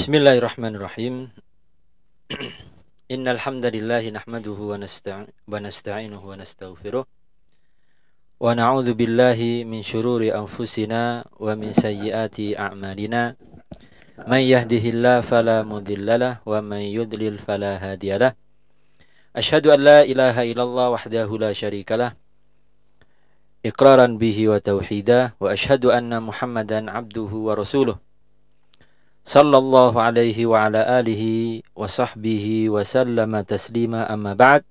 Bismillahirrahmanirrahim. Innal hamdalillah nahmaduhu wa nasta'inuhu wa nastaghfiruh. Wa na'udzu billahi min shururi anfusina wa min sayyiati a'malina. Man yahdihillahu fala mudhillalah wa man yudlil fala hadiyalah. Ashhadu an la ilaha illallah wahdahu la syarikalah. Iqraran bihi wa tauhida wa ashhadu anna Muhammadan abduhu wa rasuluh sallallahu alaihi wa ala alihi wa sahbihi wa sallama taslima amma ba'd.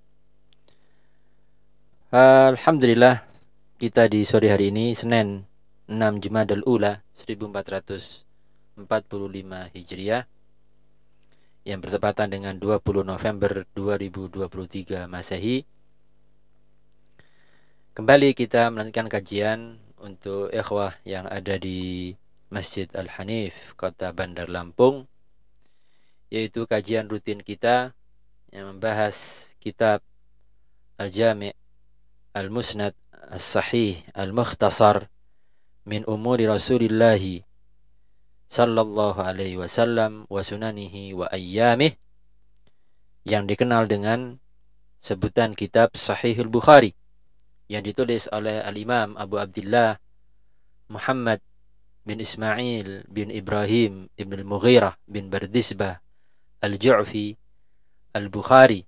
Alhamdulillah kita di sore hari ini Senin 6 Jumadal Ula 1445 Hijriah yang bertepatan dengan 20 November 2023 Masehi. Kembali kita melanjutkan kajian untuk ikhwah yang ada di Masjid Al-Hanif, Kota Bandar Lampung, yaitu kajian rutin kita yang membahas kitab Al-Jami' Al-Musnad Al-Sahih Al-Mukhtasar min umuri Rasulillah sallallahu alaihi wasallam wa sunanihi wa ayyamih yang dikenal dengan sebutan kitab Sahihul Bukhari yang ditulis oleh Al-Imam Abu Abdullah Muhammad bin Ismail bin Ibrahim bin Al-Mughirah bin Bardisbah Al-Ju'fi Al-Bukhari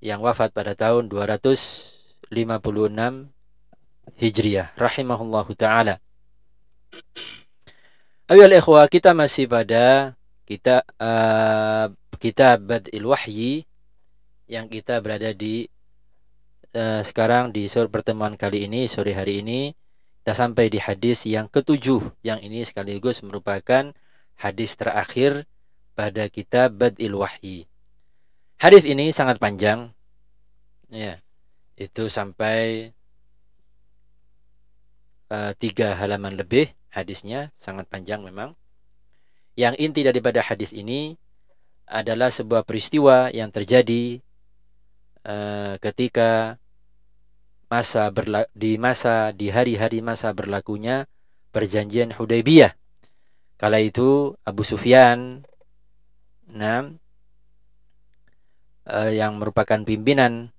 yang wafat pada tahun 256 Hijriah rahimahullahu taala. Ayo ikhwah, kita masih pada kita uh, kitab Badil Wahyi yang kita berada di uh, sekarang di sore pertemuan kali ini sore hari ini kita sampai di hadis yang ketujuh yang ini sekaligus merupakan hadis terakhir pada kitab Badil Wahyi. Hadis ini sangat panjang. Ya. Itu sampai uh, tiga halaman lebih hadisnya sangat panjang memang. Yang inti daripada hadis ini adalah sebuah peristiwa yang terjadi uh, ketika masa berla di masa di hari-hari masa berlakunya perjanjian Hudaybiyah. Kala itu Abu Sufyan nah, uh, yang merupakan pimpinan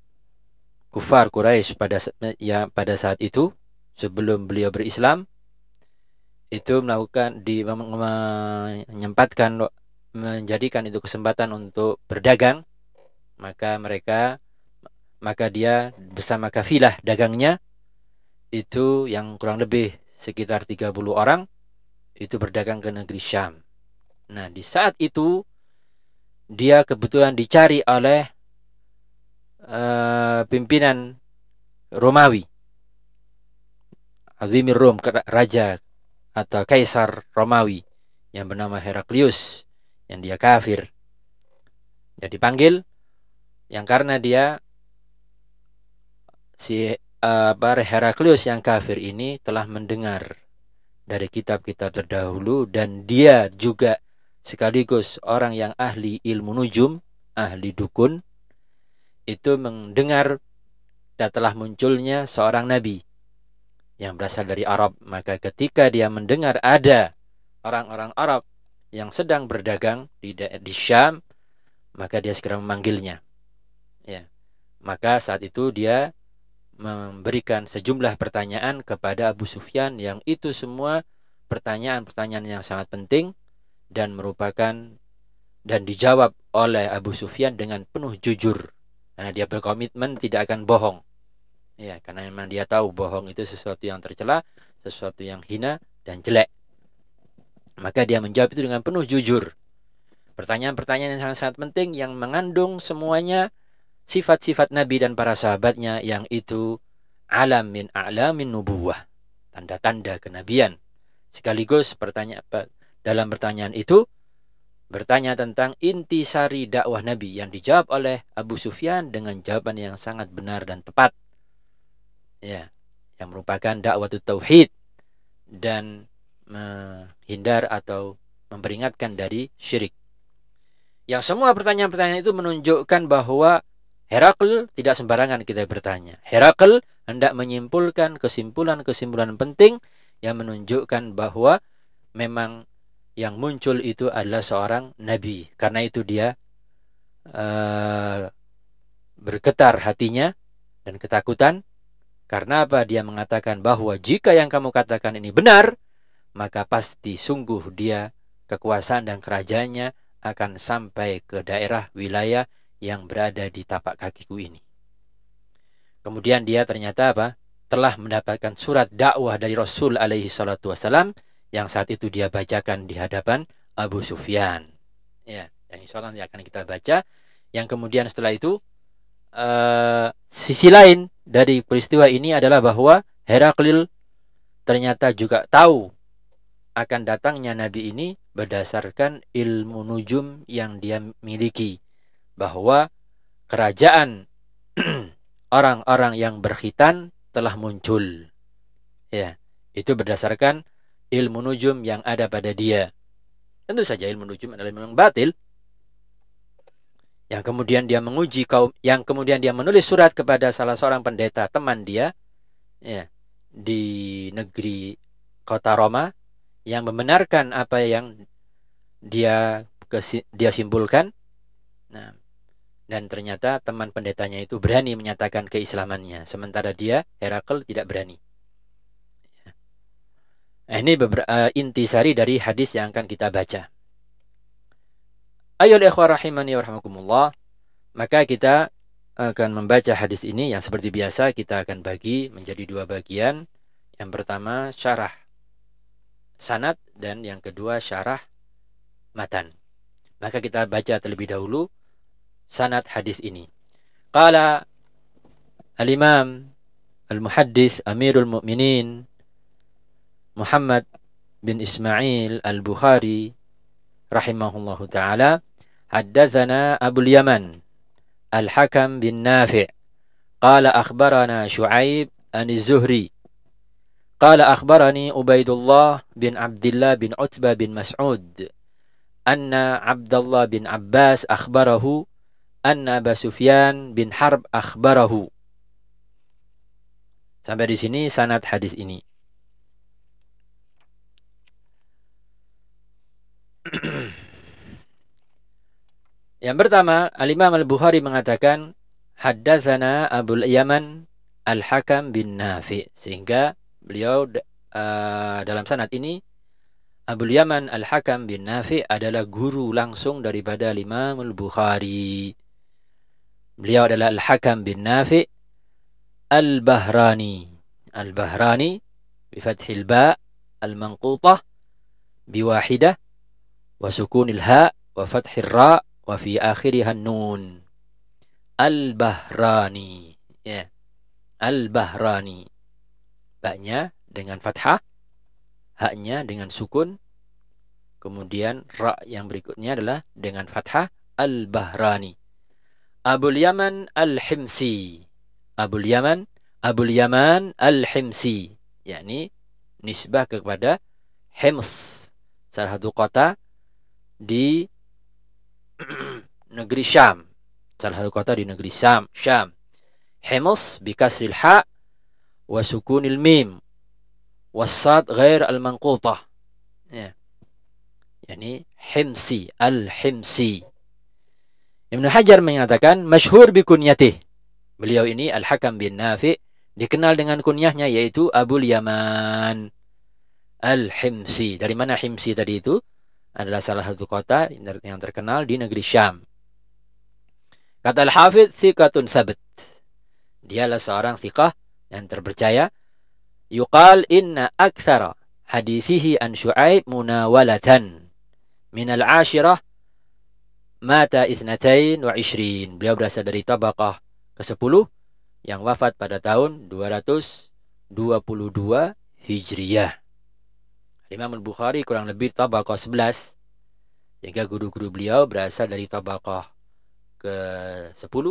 kufar Quraisy pada ya pada saat itu sebelum beliau berislam itu melakukan di menyempatkan menjadikan itu kesempatan untuk berdagang maka mereka maka dia bersama kafilah dagangnya itu yang kurang lebih sekitar 30 orang itu berdagang ke negeri Syam. Nah, di saat itu dia kebetulan dicari oleh uh, pimpinan Romawi. Azimir Rom, raja atau kaisar Romawi yang bernama Heraklius yang dia kafir. Dia dipanggil yang karena dia si uh, Heraklius yang kafir ini telah mendengar dari kitab-kitab terdahulu dan dia juga sekaligus orang yang ahli ilmu nujum, ahli dukun itu mendengar dan telah munculnya seorang nabi yang berasal dari Arab. Maka ketika dia mendengar ada orang-orang Arab yang sedang berdagang di di Syam, maka dia segera memanggilnya. Ya. Maka saat itu dia memberikan sejumlah pertanyaan kepada Abu Sufyan yang itu semua pertanyaan-pertanyaan yang sangat penting dan merupakan dan dijawab oleh Abu Sufyan dengan penuh jujur. Karena dia berkomitmen tidak akan bohong. Ya karena memang dia tahu bohong itu sesuatu yang tercela sesuatu yang hina dan jelek. Maka dia menjawab itu dengan penuh jujur. Pertanyaan-pertanyaan yang sangat-sangat penting yang mengandung semuanya sifat-sifat Nabi dan para sahabatnya yang itu alam min a'lamin nubuwah. Tanda-tanda kenabian. Sekaligus pertanyaan dalam pertanyaan itu bertanya tentang intisari dakwah Nabi yang dijawab oleh Abu Sufyan dengan jawaban yang sangat benar dan tepat. Ya, yang merupakan dakwah tauhid dan menghindar atau memperingatkan dari syirik. Yang semua pertanyaan-pertanyaan itu menunjukkan bahwa Herakl tidak sembarangan kita bertanya. Herakl hendak menyimpulkan kesimpulan-kesimpulan penting yang menunjukkan bahwa memang yang muncul itu adalah seorang nabi. Karena itu dia uh, bergetar hatinya dan ketakutan. Karena apa? Dia mengatakan bahwa jika yang kamu katakan ini benar, maka pasti sungguh dia kekuasaan dan kerajaannya akan sampai ke daerah wilayah yang berada di tapak kakiku ini. Kemudian dia ternyata apa? Telah mendapatkan surat dakwah dari Rasul alaihi salatu wasalam yang saat itu dia bacakan di hadapan Abu Sufyan. Ya, yang insya Allah akan kita baca. Yang kemudian setelah itu uh, sisi lain dari peristiwa ini adalah bahwa Heraklil ternyata juga tahu akan datangnya nabi ini berdasarkan ilmu nujum yang dia miliki bahwa kerajaan orang-orang yang berkhitan telah muncul. Ya, itu berdasarkan ilmu nujum yang ada pada dia. Tentu saja ilmu nujum adalah ilmu yang batil. Yang kemudian dia menguji kaum, yang kemudian dia menulis surat kepada salah seorang pendeta teman dia, ya, di negeri kota Roma, yang membenarkan apa yang dia dia simpulkan. Nah, dan ternyata teman pendetanya itu berani menyatakan keislamannya sementara dia Herakl tidak berani. Nah, ini uh, intisari dari hadis yang akan kita baca. Ayo ikhwah rahimani warahmatullah maka kita akan membaca hadis ini yang seperti biasa kita akan bagi menjadi dua bagian. Yang pertama syarah sanad dan yang kedua syarah matan. Maka kita baca terlebih dahulu sanad hadis ini. Qala al-Imam al-Muhaddis Amirul Mukminin Muhammad bin Ismail al-Bukhari rahimahullahu taala haddatsana Abu Yaman al-Hakam bin Nafi' qala akhbarana Shu'aib an az-Zuhri qala akhbarani Ubaidullah bin Abdullah bin Utbah bin Mas'ud anna Abdullah bin Abbas akhbarahu anna Abu Sufyan bin Harb akhbarahu. Sampai di sini sanad hadis ini. Yang pertama, Al-Imam Al-Bukhari mengatakan haddatsana Abu Yaman Al-Hakam bin Nafi sehingga beliau uh, dalam sanad ini Abu Yaman Al-Hakam bin Nafi adalah guru langsung daripada Imam Al-Bukhari. Beliau adalah Al-Hakam bin Nafi Al-Bahrani. Al-Bahrani bifathil ba al-manqutah biwahidah wa sukunil ha wa fathir ra wa fi nun. Al-Bahrani. Ya. Al-Bahrani. Baknya dengan fathah, haknya dengan sukun, kemudian ra yang berikutnya adalah dengan fathah Al-Bahrani. Abul Yaman Al-Himsi. Abul Yaman Abul Yaman Al-Himsi, yakni nisbah kepada Hims, salah satu kota di negeri Syam. Salah satu kota di negeri Syam, Syam. Hims bikasril ha wa sukunil mim wasad ghair al-manqutah. Ya. Yani Himsi, Al-Himsi. Ibnu Hajar mengatakan masyhur bi kunyatih. Beliau ini Al-Hakam bin Nafi dikenal dengan kunyahnya yaitu Abu Yaman Al-Himsi. Dari mana Himsi tadi itu? Adalah salah satu kota yang terkenal di negeri Syam. Kata Al-Hafidh, thiqatun sabat. Dialah seorang thiqah yang terpercaya. Yuqal inna akthara hadithihi an Shu'aib munawalatan min al-ashirah mata isnatain wa ishrin. Beliau berasal dari tabaqah ke-10 yang wafat pada tahun 222 Hijriyah. Imam Al-Bukhari kurang lebih tabaqah 11. Sehingga guru-guru beliau berasal dari tabaqah ke-10,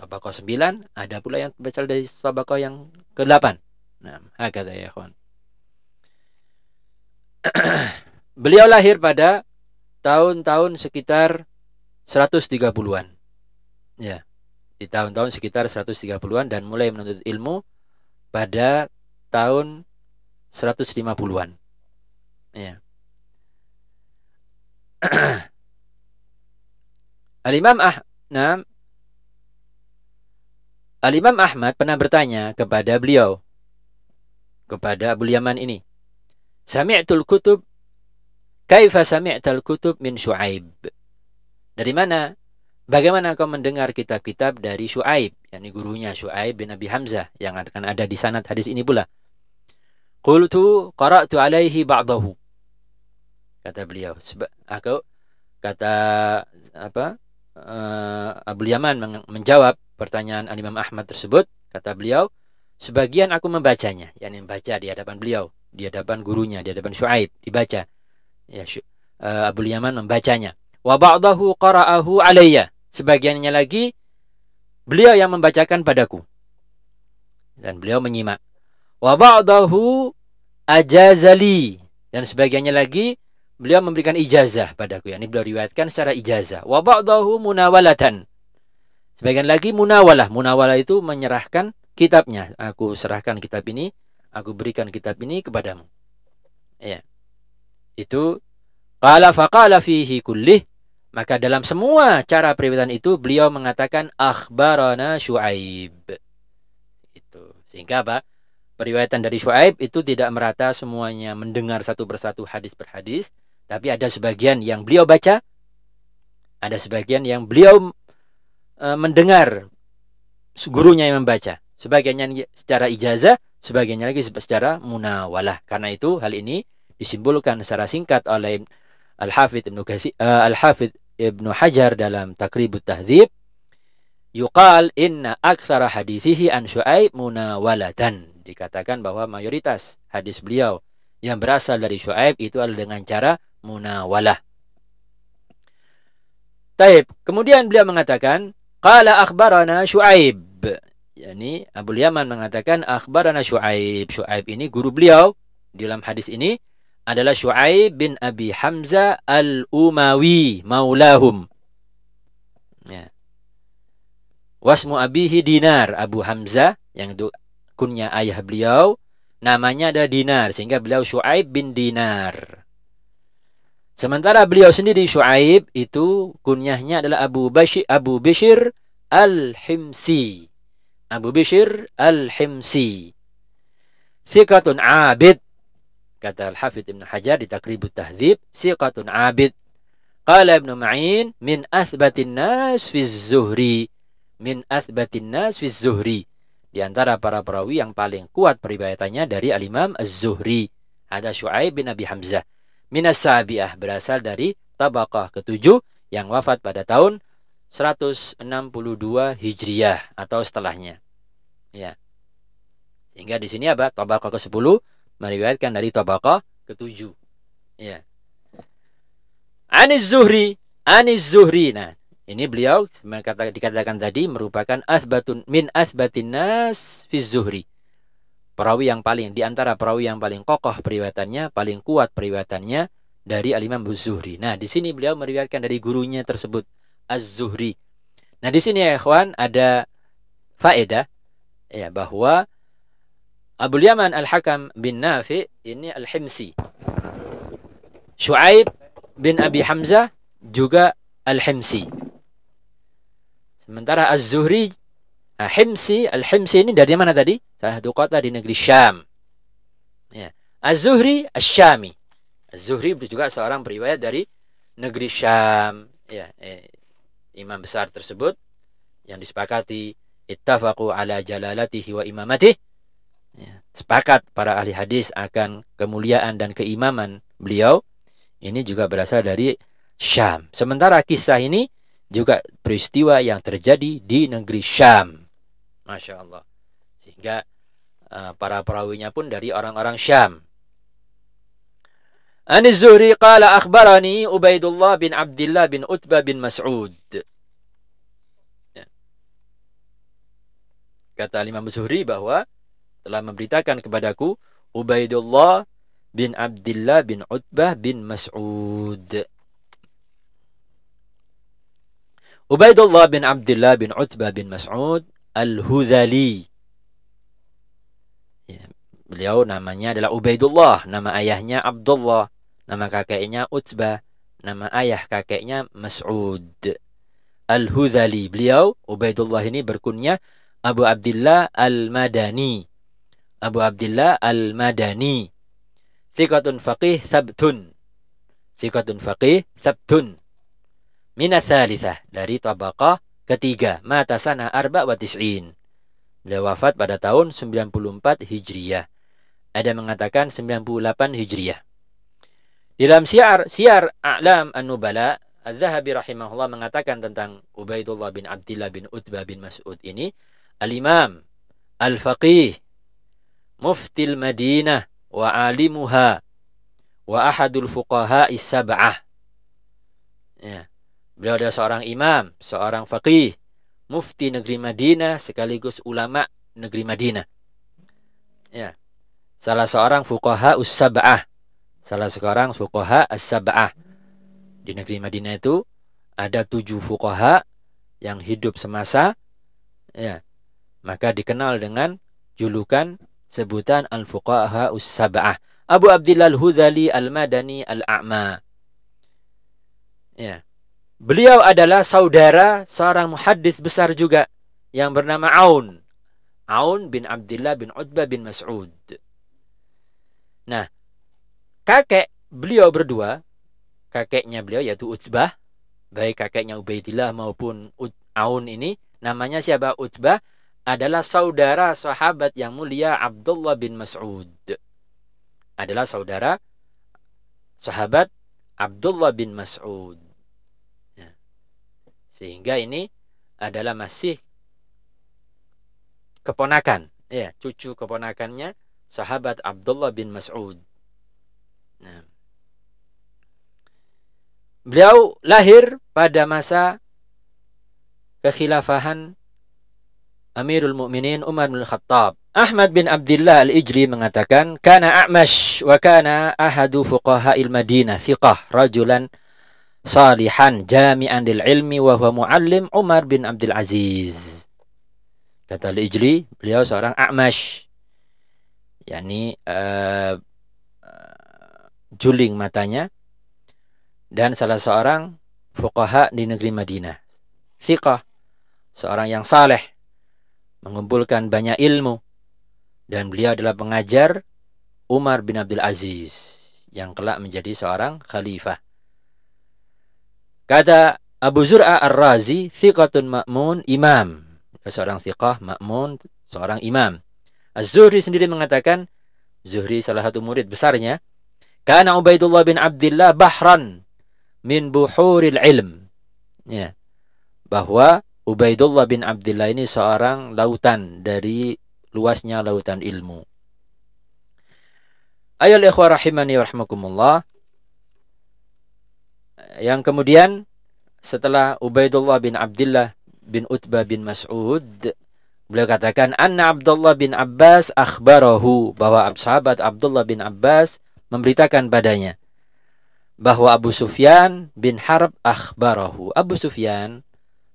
tabaqah 9, ada pula yang berasal dari tabaqah yang ke-8. Nah, hakata ya kawan. beliau lahir pada tahun-tahun sekitar 130-an. Ya. Di tahun-tahun sekitar 130-an dan mulai menuntut ilmu pada tahun 150-an. Ya. Al-Imam ah, nah, Al-Imam Ahmad pernah bertanya kepada beliau kepada Abu Yaman ini. Sami'atul kutub kaifa Sami'atul kutub min Shu'aib. Dari mana? Bagaimana kau mendengar kitab-kitab dari Syuaib, yakni gurunya Syuaib bin Abi Hamzah yang akan ada di sanad hadis ini pula. Qultu qara'tu alaihi ba'dahu. Kata beliau, aku kata apa? Uh, Abu Yaman menjawab pertanyaan Imam Ahmad tersebut, kata beliau, sebagian aku membacanya, yakni membaca di hadapan beliau, di hadapan gurunya, di hadapan Syuaib, dibaca. Ya, uh, Abu Yaman membacanya. Wa ba'dahu qara'ahu alayya. Sebagiannya lagi beliau yang membacakan padaku. Dan beliau menyimak. Wa ba'dahu ajazali. Dan sebagiannya lagi beliau memberikan ijazah padaku. yakni beliau riwayatkan secara ijazah. Wa ba'dahu munawalatan. Sebagian lagi munawalah. Munawalah itu menyerahkan kitabnya. Aku serahkan kitab ini, aku berikan kitab ini kepadamu. Ya. Itu qala faqala fihi kullih maka dalam semua cara periwayatan itu beliau mengatakan akhbarana Syuaib. Itu. Sehingga apa? Periwayatan dari Syuaib itu tidak merata semuanya mendengar satu persatu hadis per hadis, tapi ada sebagian yang beliau baca, ada sebagian yang beliau e, mendengar gurunya yang membaca. Sebagiannya secara ijazah, sebagiannya lagi secara munawalah. Karena itu hal ini disimpulkan secara singkat oleh Al-Hafidh Ibnu uh, Al-Hafidh Ibnu Hajar dalam Takribut Tahdzib yuqal inna aktsara hadithihi an Syuaib munawalatan. Dikatakan bahwa mayoritas hadis beliau yang berasal dari Syuaib itu adalah dengan cara munawalah. Taib. Kemudian beliau mengatakan Qala akhbarana Syuaib. Yani Abu Yaman mengatakan akhbarana Syuaib. Syuaib ini guru beliau dalam hadis ini adalah Syuaib bin Abi Hamzah al-Umawi maulahum. Ya. Wasmu abihi Dinar Abu Hamzah yang itu kunya ayah beliau namanya ada Dinar sehingga beliau Syuaib bin Dinar. Sementara beliau sendiri Shu'aib itu kunyahnya adalah Abu Bashir Abu Bishir Al-Himsi. Abu Bishir Al-Himsi. Thiqatun abid. Kata Al-Hafidh Ibn Hajar di Takribut Tahdzib, thiqatun abid. Qala Ibn Ma'in min athbatin nas fi zuhri. Min athbatin nas fi zuhri. Di antara para perawi yang paling kuat periwayatannya dari Al-Imam Az-Zuhri. Ada Shu'aib bin Abi Hamzah minas sabiah berasal dari tabaqah ketujuh yang wafat pada tahun 162 Hijriyah atau setelahnya. Ya. Sehingga di sini apa? Tabaqah ke-10 meriwayatkan dari tabaqah ke-7. Ya. Anis Zuhri, Anis Zuhri. Nah, ini beliau dikatakan tadi merupakan asbatun min asbatin nas fi Zuhri perawi yang paling di antara perawi yang paling kokoh periwayatannya, paling kuat periwayatannya dari Al-Imam Zuhri. Nah, di sini beliau meriwayatkan dari gurunya tersebut Az-Zuhri. Nah, di sini ya ikhwan ada faedah ya bahwa Abu Yaman Al-Hakam bin Nafi ini Al-Himsi. Shu'aib bin Abi Hamzah juga Al-Himsi. Sementara Az-Zuhri Nah, Himsi, Al-Himsi ini dari mana tadi? Salah satu kota di negeri Syam. Ya. Az-Zuhri Asy-Syami. Az-Zuhri juga seorang periwayat dari negeri Syam. Ya, eh, imam besar tersebut yang disepakati ittafaqu ala jalalatihi wa imamatihi. Sepakat para ahli hadis akan kemuliaan dan keimaman beliau. Ini juga berasal dari Syam. Sementara kisah ini juga peristiwa yang terjadi di negeri Syam. Masya Allah. Sehingga uh, para perawinya pun dari orang-orang Syam. An Zuhri qala akhbarani Ubaidullah bin Abdullah bin Utbah bin Mas'ud. Ya. Kata Imam Zuhri bahwa telah memberitakan kepadaku Ubaidullah bin Abdullah bin Utbah bin Mas'ud. Ubaidullah bin Abdullah bin Utbah bin Mas'ud Al-Hudhali. Ya, beliau namanya adalah Ubaidullah, nama ayahnya Abdullah, nama kakeknya Utbah, nama ayah kakeknya Mas'ud. Al-Hudhali. Beliau Ubaidullah ini berkunyah Abu Abdullah Al-Madani. Abu Abdullah Al-Madani. Thiqatun faqih sabtun. Thiqatun faqih sabtun. Minas salisah. Dari tabaqah ketiga. Mata sana arba wa tis'in. Beliau wafat pada tahun 94 Hijriyah. Ada mengatakan 98 Hijriyah. Di dalam siar, siar A'lam An-Nubala, Al-Zahabi rahimahullah mengatakan tentang Ubaidullah bin Abdullah bin Utbah bin Mas'ud ini, Al-Imam, Al-Faqih, Muftil Madinah, wa alimuha wa ahadul fuqaha sab'ah. Ya. Beliau adalah seorang imam, seorang faqih, mufti negeri Madinah sekaligus ulama negeri Madinah. Ya. Salah seorang fuqaha us-sab'ah. Salah seorang fuqaha as-sab'ah. Di negeri Madinah itu ada tujuh fuqaha yang hidup semasa ya maka dikenal dengan julukan sebutan al-fuqaha us-sab'ah. Abu Abdullah al-Hudhali al-Madani al-A'ma. Ya. Beliau adalah saudara seorang muhaddis besar juga yang bernama Aun. Aun bin Abdullah bin Utbah bin Mas'ud. Nah, kakek beliau berdua, kakeknya beliau yaitu Utbah, baik kakeknya Ubaidillah maupun Aun ini, namanya siapa? Utbah adalah saudara sahabat yang mulia Abdullah bin Mas'ud. Adalah saudara sahabat Abdullah bin Mas'ud. Ya. Sehingga ini adalah masih keponakan, ya, cucu keponakannya sahabat Abdullah bin Mas'ud. Nah. Beliau lahir pada masa kekhilafahan Amirul Mukminin Umar bin Khattab. Ahmad bin Abdullah Al-Ijri mengatakan, "Kana A'mash wa kana ahadu fuqaha'il Madinah, thiqah, rajulan salihan jami'an lil ilmi wa huwa muallim Umar bin Abdul Aziz." Kata Al-Ijri, beliau seorang A'mash. yakni uh, juling matanya dan salah seorang fuqaha di negeri Madinah. Thiqah, seorang yang saleh mengumpulkan banyak ilmu dan beliau adalah pengajar Umar bin Abdul Aziz yang kelak menjadi seorang khalifah. Kata Abu Zur'a Ar-Razi, thiqatun ma'mun imam. Seorang thiqah ma'mun, seorang imam. Az-Zuhri sendiri mengatakan, Zuhri salah satu murid besarnya, Kana Ubaidullah bin Abdullah bahran min buhuril ilm. Ya. Bahwa Ubaidullah bin Abdullah ini seorang lautan dari luasnya lautan ilmu. Ayol ikhwah rahimani rahmakumullah. Yang kemudian setelah Ubaidullah bin Abdullah bin Utbah bin Mas'ud beliau katakan anna Abdullah bin Abbas akhbarahu bahwa sahabat Abdullah bin Abbas memberitakan padanya bahwa Abu Sufyan bin Harb akhbarahu Abu Sufyan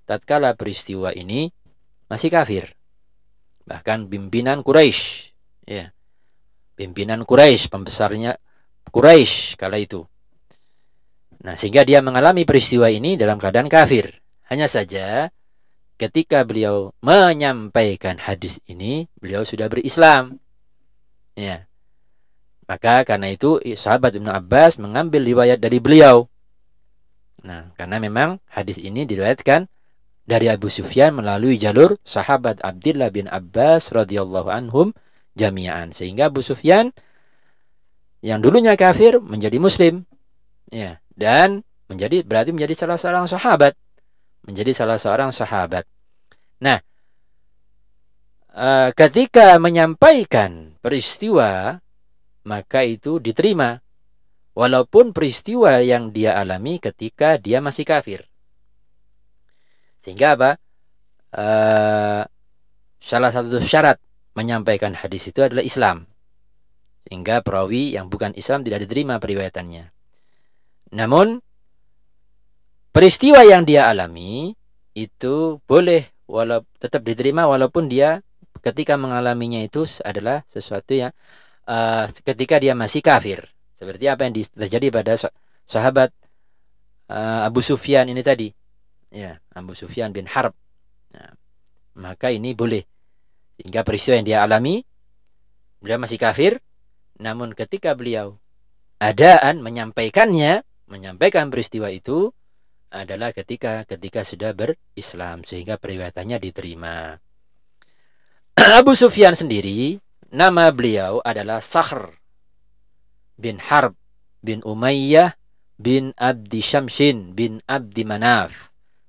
tatkala peristiwa ini masih kafir. Bahkan pimpinan Quraisy, ya. Pimpinan Quraisy, pembesarnya Quraisy kala itu. Nah, sehingga dia mengalami peristiwa ini dalam keadaan kafir. Hanya saja ketika beliau menyampaikan hadis ini, beliau sudah berislam. Ya. Maka karena itu sahabat Ibnu Abbas mengambil riwayat dari beliau. Nah, karena memang hadis ini diriwayatkan dari Abu Sufyan melalui jalur sahabat Abdullah bin Abbas radhiyallahu anhum jami'an. Sehingga Abu Sufyan yang dulunya kafir menjadi muslim. Ya dan menjadi berarti menjadi salah seorang sahabat. Menjadi salah seorang sahabat. Nah uh, ketika menyampaikan peristiwa maka itu diterima. Walaupun peristiwa yang dia alami ketika dia masih kafir sehingga apa? Uh, salah satu syarat menyampaikan hadis itu adalah Islam. Sehingga perawi yang bukan Islam tidak diterima periwayatannya. Namun peristiwa yang dia alami itu boleh walau tetap diterima walaupun dia ketika mengalaminya itu adalah sesuatu yang uh, ketika dia masih kafir. Seperti apa yang terjadi pada sahabat uh, Abu Sufyan ini tadi ya Abu Sufyan bin Harb. Nah, maka ini boleh. Sehingga peristiwa yang dia alami beliau masih kafir namun ketika beliau adaan menyampaikannya menyampaikan peristiwa itu adalah ketika ketika sudah berislam sehingga periwayatannya diterima. Abu Sufyan sendiri nama beliau adalah Sakhr bin Harb bin Umayyah bin Abdi Syamsin bin Abdi Manaf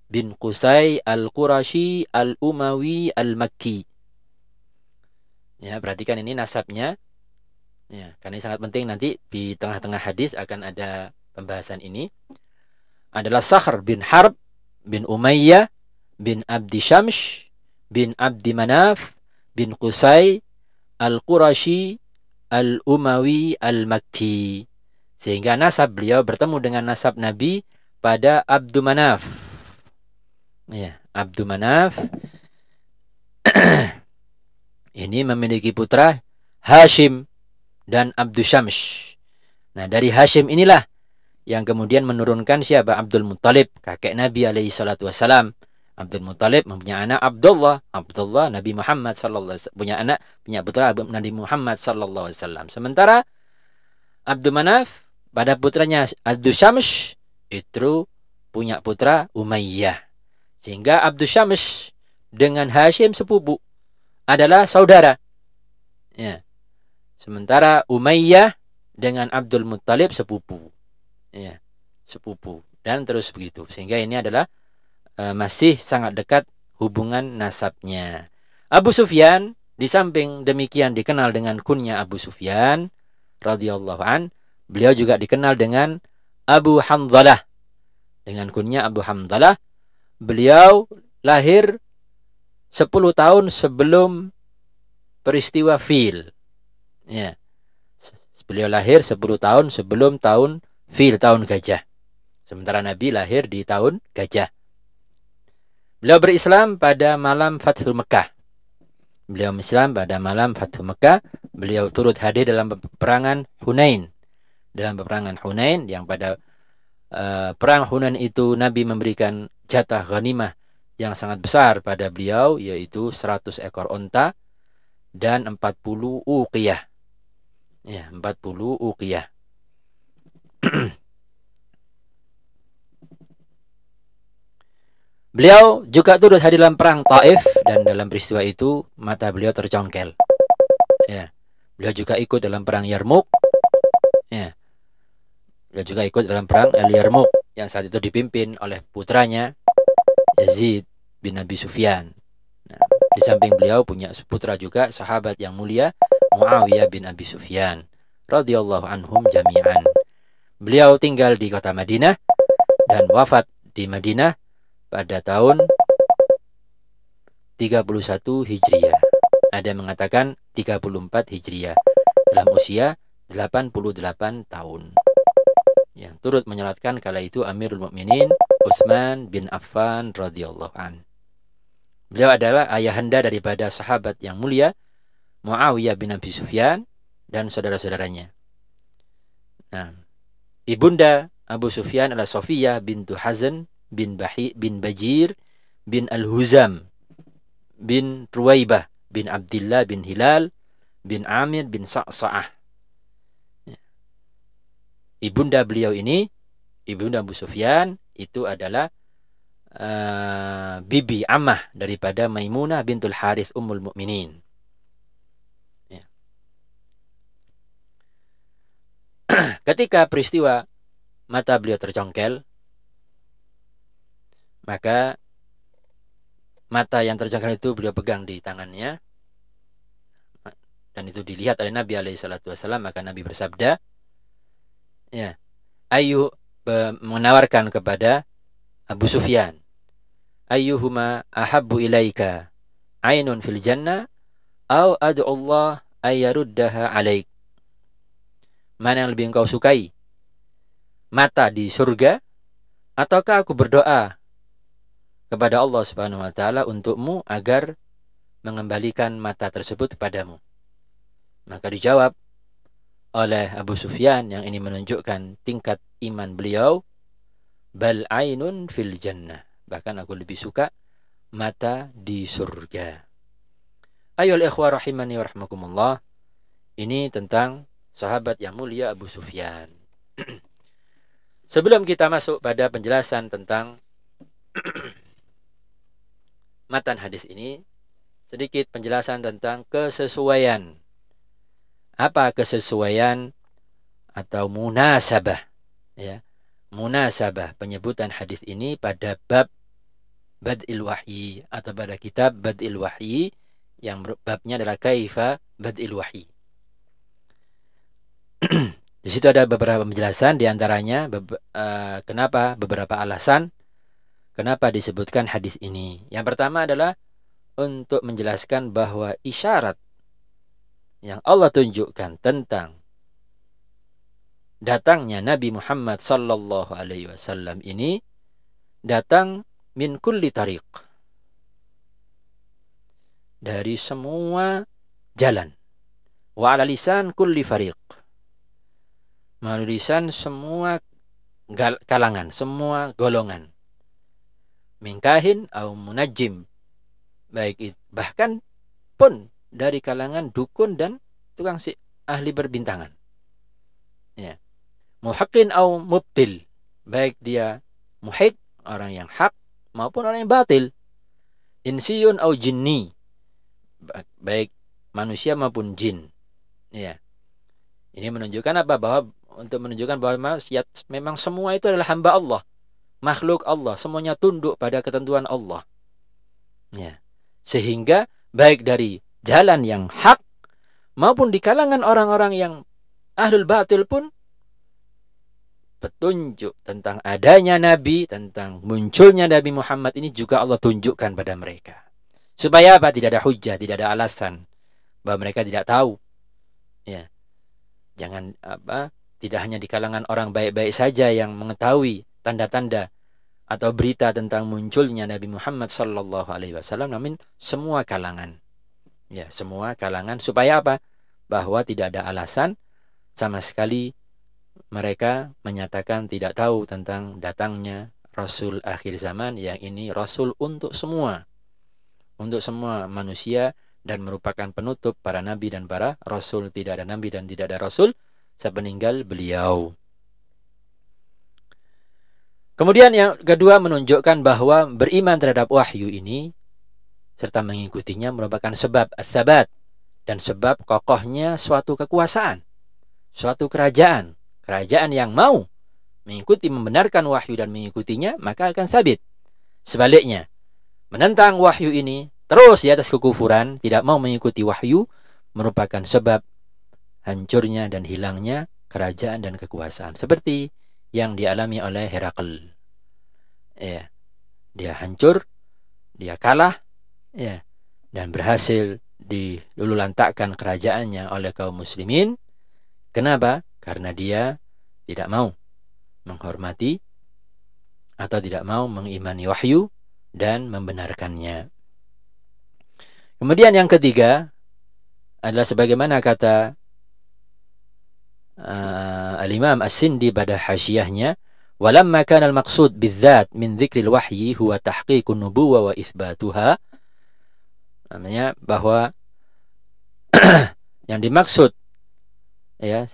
bin Qusay al-Qurashi al-Umawi al-Makki. Ya, perhatikan ini nasabnya. Ya, karena ini sangat penting nanti di tengah-tengah hadis akan ada pembahasan ini adalah Sakhr bin Harb bin Umayyah bin Abdi Syamsh bin Abdi Manaf bin Qusay Al-Qurashi Al-Umawi Al-Makki. Sehingga nasab beliau bertemu dengan nasab Nabi pada Abdu Manaf. Ya, Abdu Manaf. Ini memiliki putra Hashim dan Abdu Syamsh. Nah, dari Hashim inilah yang kemudian menurunkan siapa? Abdul Muttalib kakek Nabi alaihi salatu wasalam Abdul Muttalib mempunyai anak Abdullah. Abdullah Nabi Muhammad sallallahu punya anak punya putra Nabi Muhammad sallallahu alaihi wasallam. Sementara Abdul Manaf pada putranya Abdul Syams itu punya putra Umayyah sehingga Abdul Syams dengan Hashim sepupu adalah saudara. Ya. Sementara Umayyah dengan Abdul Muttalib sepupu. Ya. Sepupu dan terus begitu. Sehingga ini adalah e, masih sangat dekat hubungan nasabnya. Abu Sufyan di samping demikian dikenal dengan kunya Abu Sufyan radhiyallahu an beliau juga dikenal dengan Abu Hamzalah. Dengan kunya Abu Hamzalah beliau lahir 10 tahun sebelum peristiwa Fil ya beliau lahir 10 tahun sebelum tahun fil tahun gajah. Sementara Nabi lahir di tahun gajah. Beliau berislam pada malam Fathul Mekah. Beliau Islam pada malam Fathul Mekah. Beliau turut hadir dalam peperangan Hunain. Dalam peperangan Hunain yang pada uh, perang Hunain itu Nabi memberikan jatah ghanimah yang sangat besar pada beliau yaitu 100 ekor onta dan 40 uqiyah. Ya, 40 uqiyah. Beliau juga turut hadir dalam perang Taif dan dalam peristiwa itu mata beliau tercongkel. Ya. Beliau juga ikut dalam perang Yarmuk. Ya. Beliau juga ikut dalam perang El Yarmuk yang saat itu dipimpin oleh putranya Yazid bin Abi Sufyan. Nah, di samping beliau punya putra juga sahabat yang mulia Muawiyah bin Abi Sufyan radhiyallahu anhum jami'an. Beliau tinggal di kota Madinah dan wafat di Madinah pada tahun 31 Hijriah. Ada yang mengatakan 34 Hijriah dalam usia 88 tahun. Yang turut menyelatkan kala itu Amirul Mukminin Utsman bin Affan radhiyallahu an. Beliau adalah ayahanda daripada sahabat yang mulia Muawiyah bin Abi Sufyan dan saudara-saudaranya. Nah, Ibunda Abu Sufyan adalah Sofiyah bintu Hazan bin Bahi bin Bajir bin Al-Huzam bin Ruwaibah bin Abdullah bin Hilal bin Amir bin Sa'sa'ah. Ya. Ibunda beliau ini, ibunda Abu Sufyan itu adalah uh, bibi amah daripada Maimunah bintul Harith Ummul Mukminin. ketika peristiwa mata beliau tercongkel, maka mata yang tercongkel itu beliau pegang di tangannya dan itu dilihat oleh Nabi alaihi salatu maka Nabi bersabda ya ayu menawarkan kepada Abu Sufyan ayyuhuma ahabbu ilaika ainun fil jannah au ad'u Allah ayyaruddaha alaik Mana yang lebih engkau sukai? Mata di surga ataukah aku berdoa kepada Allah Subhanahu wa taala untukmu agar mengembalikan mata tersebut kepadamu? Maka dijawab oleh Abu Sufyan yang ini menunjukkan tingkat iman beliau bal ainun fil jannah bahkan aku lebih suka mata di surga. Ayo ikhwah rahimani wa rahmakumullah. Ini tentang sahabat yang mulia Abu Sufyan. Sebelum kita masuk pada penjelasan tentang matan hadis ini, sedikit penjelasan tentang kesesuaian. Apa kesesuaian atau munasabah? Ya, munasabah penyebutan hadis ini pada bab Bad'il Wahyi atau pada kitab Bad'il Wahyi yang babnya adalah kaifa Bad'il Wahyi. di situ ada beberapa penjelasan di antaranya be uh, kenapa beberapa alasan kenapa disebutkan hadis ini. Yang pertama adalah untuk menjelaskan bahwa isyarat yang Allah tunjukkan tentang datangnya Nabi Muhammad sallallahu alaihi wasallam ini datang min kulli tariq dari semua jalan wa ala lisan kulli fariq melalui semua kalangan, semua golongan. Mingkahin au munajim. Baik bahkan pun dari kalangan dukun dan tukang si ahli berbintangan. Ya. Muhaqqin au mubtil. Baik dia muhid, orang yang hak maupun orang yang batil. Insiyun au jinni. Baik manusia maupun jin. Ya. Ini menunjukkan apa? Bahwa untuk menunjukkan bahwa memang semua itu adalah hamba Allah, makhluk Allah, semuanya tunduk pada ketentuan Allah. Ya. Sehingga baik dari jalan yang hak maupun di kalangan orang-orang yang ahlul batil pun petunjuk tentang adanya nabi, tentang munculnya Nabi Muhammad ini juga Allah tunjukkan pada mereka. Supaya apa? Tidak ada hujah, tidak ada alasan bahwa mereka tidak tahu. Ya. Jangan apa? tidak hanya di kalangan orang baik-baik saja yang mengetahui tanda-tanda atau berita tentang munculnya Nabi Muhammad sallallahu alaihi wasallam namun semua kalangan ya semua kalangan. Supaya apa? Bahwa tidak ada alasan sama sekali mereka menyatakan tidak tahu tentang datangnya rasul akhir zaman yang ini rasul untuk semua. Untuk semua manusia dan merupakan penutup para nabi dan para rasul. Tidak ada nabi dan tidak ada rasul sepeninggal beliau. Kemudian yang kedua menunjukkan bahwa beriman terhadap wahyu ini serta mengikutinya merupakan sebab sabat dan sebab kokohnya suatu kekuasaan, suatu kerajaan, kerajaan yang mau mengikuti membenarkan wahyu dan mengikutinya maka akan sabit. Sebaliknya, menentang wahyu ini terus di atas kekufuran, tidak mau mengikuti wahyu merupakan sebab hancurnya dan hilangnya kerajaan dan kekuasaan seperti yang dialami oleh Herakl. Ya. Dia hancur, dia kalah, ya, dan berhasil dilululantakkan kerajaannya oleh kaum muslimin. Kenapa? Karena dia tidak mau menghormati atau tidak mau mengimani wahyu dan membenarkannya. Kemudian yang ketiga adalah sebagaimana kata uh, al-Imam As-Sindi pada hasyiahnya walamma kana al-maqsud bidzat min dzikri al-wahyi huwa tahqiqun nubuwah wa itsbatuha namanya bahwa yang dimaksud ya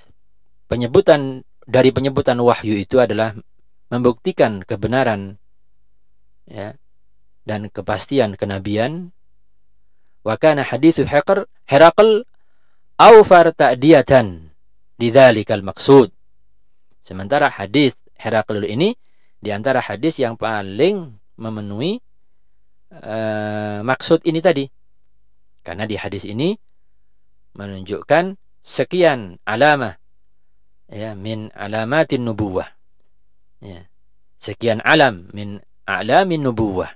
penyebutan dari penyebutan wahyu itu adalah membuktikan kebenaran ya dan kepastian kenabian wa kana hadithu Herakl awfar ta'diyatan lidzalikal maksud. Sementara hadis Heraklul ini di antara hadis yang paling memenuhi uh, maksud ini tadi. Karena di hadis ini menunjukkan sekian alamah ya min alamatin nubuwah. Ya. Sekian alam min alamin nubuwah.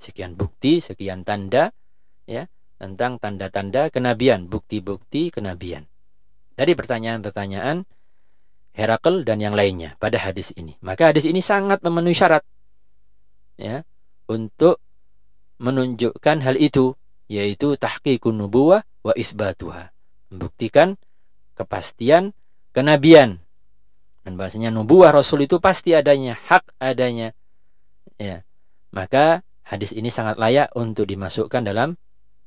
Sekian bukti, sekian tanda ya tentang tanda-tanda kenabian, bukti-bukti kenabian dari pertanyaan-pertanyaan Herakl dan yang lainnya pada hadis ini. Maka hadis ini sangat memenuhi syarat ya untuk menunjukkan hal itu yaitu tahqiqun nubuwah wa isbatuha. Membuktikan kepastian kenabian. Dan bahasanya nubuah rasul itu pasti adanya, hak adanya. Ya. maka hadis ini sangat layak untuk dimasukkan dalam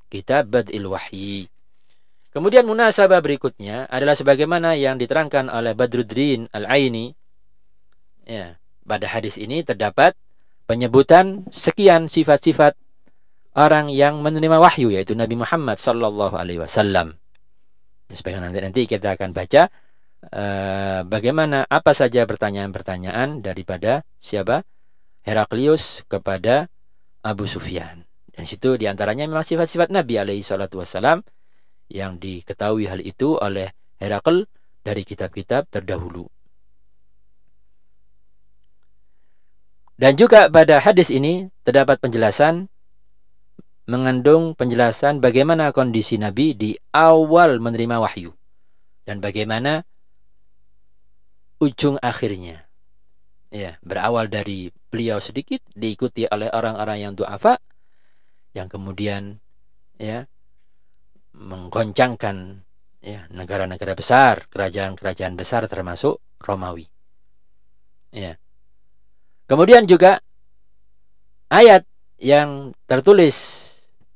kitab Bad'il Wahyi. Kemudian munasabah berikutnya adalah sebagaimana yang diterangkan oleh Badruddin Al-Aini. Ya, pada hadis ini terdapat penyebutan sekian sifat-sifat orang yang menerima wahyu yaitu Nabi Muhammad sallallahu alaihi wasallam. Ya, sebagaimana nanti nanti kita akan baca uh, bagaimana apa saja pertanyaan-pertanyaan daripada siapa Heraklius kepada Abu Sufyan. Dan situ di antaranya memang sifat-sifat Nabi alaihi salatu wasallam yang diketahui hal itu oleh Herakl dari kitab-kitab terdahulu. Dan juga pada hadis ini terdapat penjelasan mengandung penjelasan bagaimana kondisi Nabi di awal menerima wahyu dan bagaimana ujung akhirnya. Ya, berawal dari beliau sedikit diikuti oleh orang-orang yang duafa yang kemudian ya menggoncangkan ya negara-negara besar, kerajaan-kerajaan besar termasuk Romawi. Ya. Kemudian juga ayat yang tertulis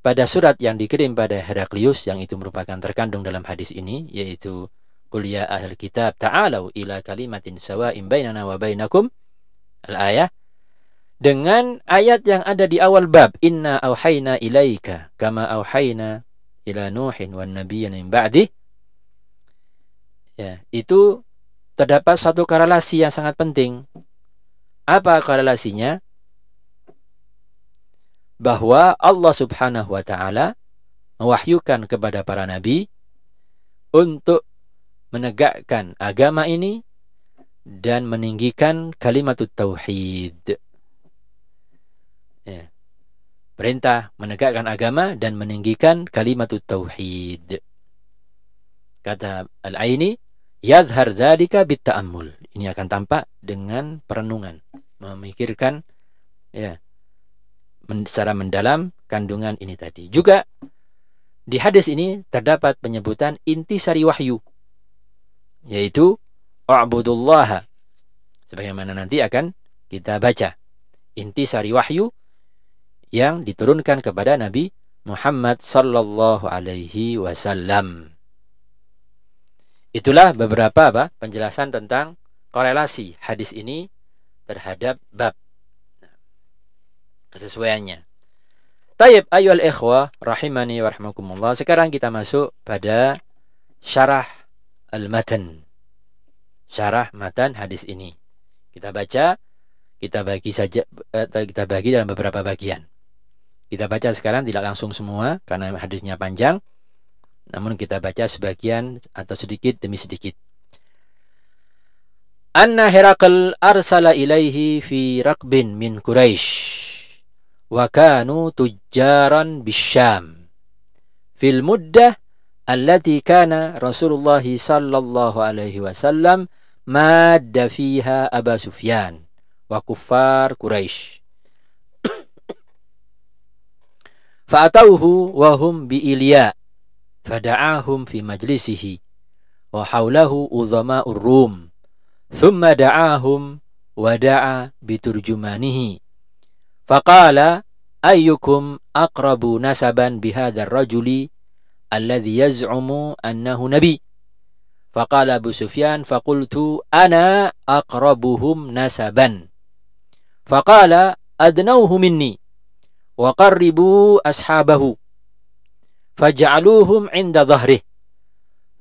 pada surat yang dikirim pada Heraklius yang itu merupakan terkandung dalam hadis ini yaitu kuliah ya ahli kitab ta'alau ila kalimatin sawa'in bainana wa bainakum al-ayah dengan ayat yang ada di awal bab inna auhayna ilaika kama auhayna ila Nuhin wan nabiyyin min ba'di ya itu terdapat satu korelasi yang sangat penting. Apa korelasinya bahwa Allah Subhanahu wa taala mewahyukan kepada para nabi untuk menegakkan agama ini dan meninggikan kalimat tauhid. Ya perintah menegakkan agama dan meninggikan kalimat tauhid. Kata Al-Aini, yadhar dzalika bitta'ammul. Ini akan tampak dengan perenungan, memikirkan ya secara mendalam kandungan ini tadi. Juga di hadis ini terdapat penyebutan inti sari wahyu yaitu a'budullah sebagaimana nanti akan kita baca. Inti sari wahyu yang diturunkan kepada Nabi Muhammad sallallahu alaihi wasallam. Itulah beberapa apa? penjelasan tentang korelasi hadis ini terhadap bab kesesuaiannya. Tayyib ayyul ikhwah rahimani wa rahmakumullah. Sekarang kita masuk pada syarah al-matan. Syarah matan hadis ini. Kita baca, kita bagi saja eh, kita bagi dalam beberapa bagian. Kita baca sekarang tidak langsung semua karena hadisnya panjang. Namun kita baca sebagian atau sedikit demi sedikit. Anna Herakl arsala ilaihi fi raqbin min Quraisy wa kanu tujjaran bisyam. Fil muddah allati kana Rasulullah sallallahu alaihi wasallam madda fiha Aba Sufyan wa kuffar Quraisy Fa'atauhu wa hum bi Ilya fada'ahum fi majlisihi wa haulahu udhama'ur Rum thumma da'ahum wa da'a biturjumanihi faqala ayyukum aqrabu nasaban bihadzal rajuli alladhi yaz'umu annahu nabi faqala Abu Sufyan faqultu ana aqrabuhum nasaban faqala adnauhu minni wa qarribu ashabahu faj'aluhum 'inda dhahrih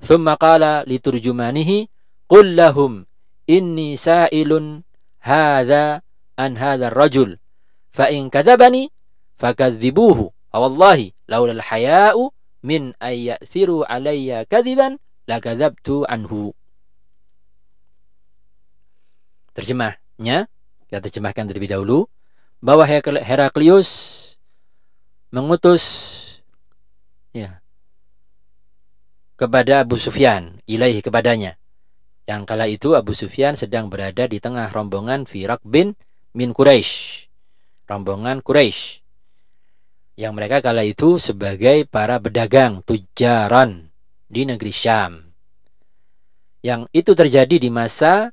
thumma qala liturjumanihi qul lahum inni sa'ilun hadha an hadha in kadzabani fakadzibuhu wallahi laula al-haya'u min ay ya'thiru alayya kadziban lakadzabtu anhu. Terjemahnya kita terjemahkan terlebih dahulu. Bahwa Heraklius mengutus ya kepada Abu Sufyan ilahi kepadanya. Yang kala itu Abu Sufyan sedang berada di tengah rombongan Firak bin min Quraisy rombongan Quraisy yang mereka kala itu sebagai para pedagang tujaran di negeri Syam yang itu terjadi di masa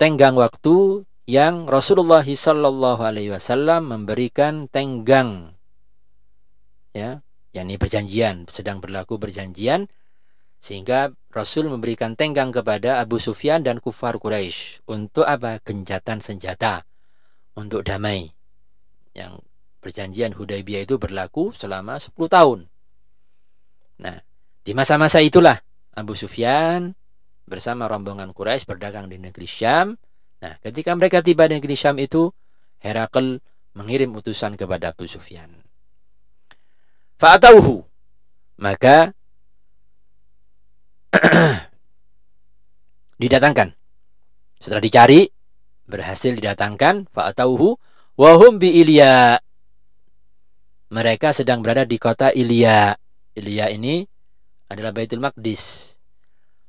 tenggang waktu yang Rasulullah Shallallahu Alaihi Wasallam memberikan tenggang, ya, yakni perjanjian sedang berlaku perjanjian, sehingga Rasul memberikan tenggang kepada Abu Sufyan dan kufar Quraisy untuk apa? Gencatan senjata untuk damai. Yang perjanjian Hudaybiyah itu berlaku selama 10 tahun. Nah, di masa-masa itulah Abu Sufyan bersama rombongan Quraisy berdagang di negeri Syam Nah, ketika mereka tiba di negeri Syam itu, Herakl mengirim utusan kepada Abu Sufyan. Fa'atauhu. Maka didatangkan. Setelah dicari, berhasil didatangkan. Fa'atauhu. Wahum bi Ilya. Mereka sedang berada di kota Ilya. Ilya ini adalah Baitul Maqdis.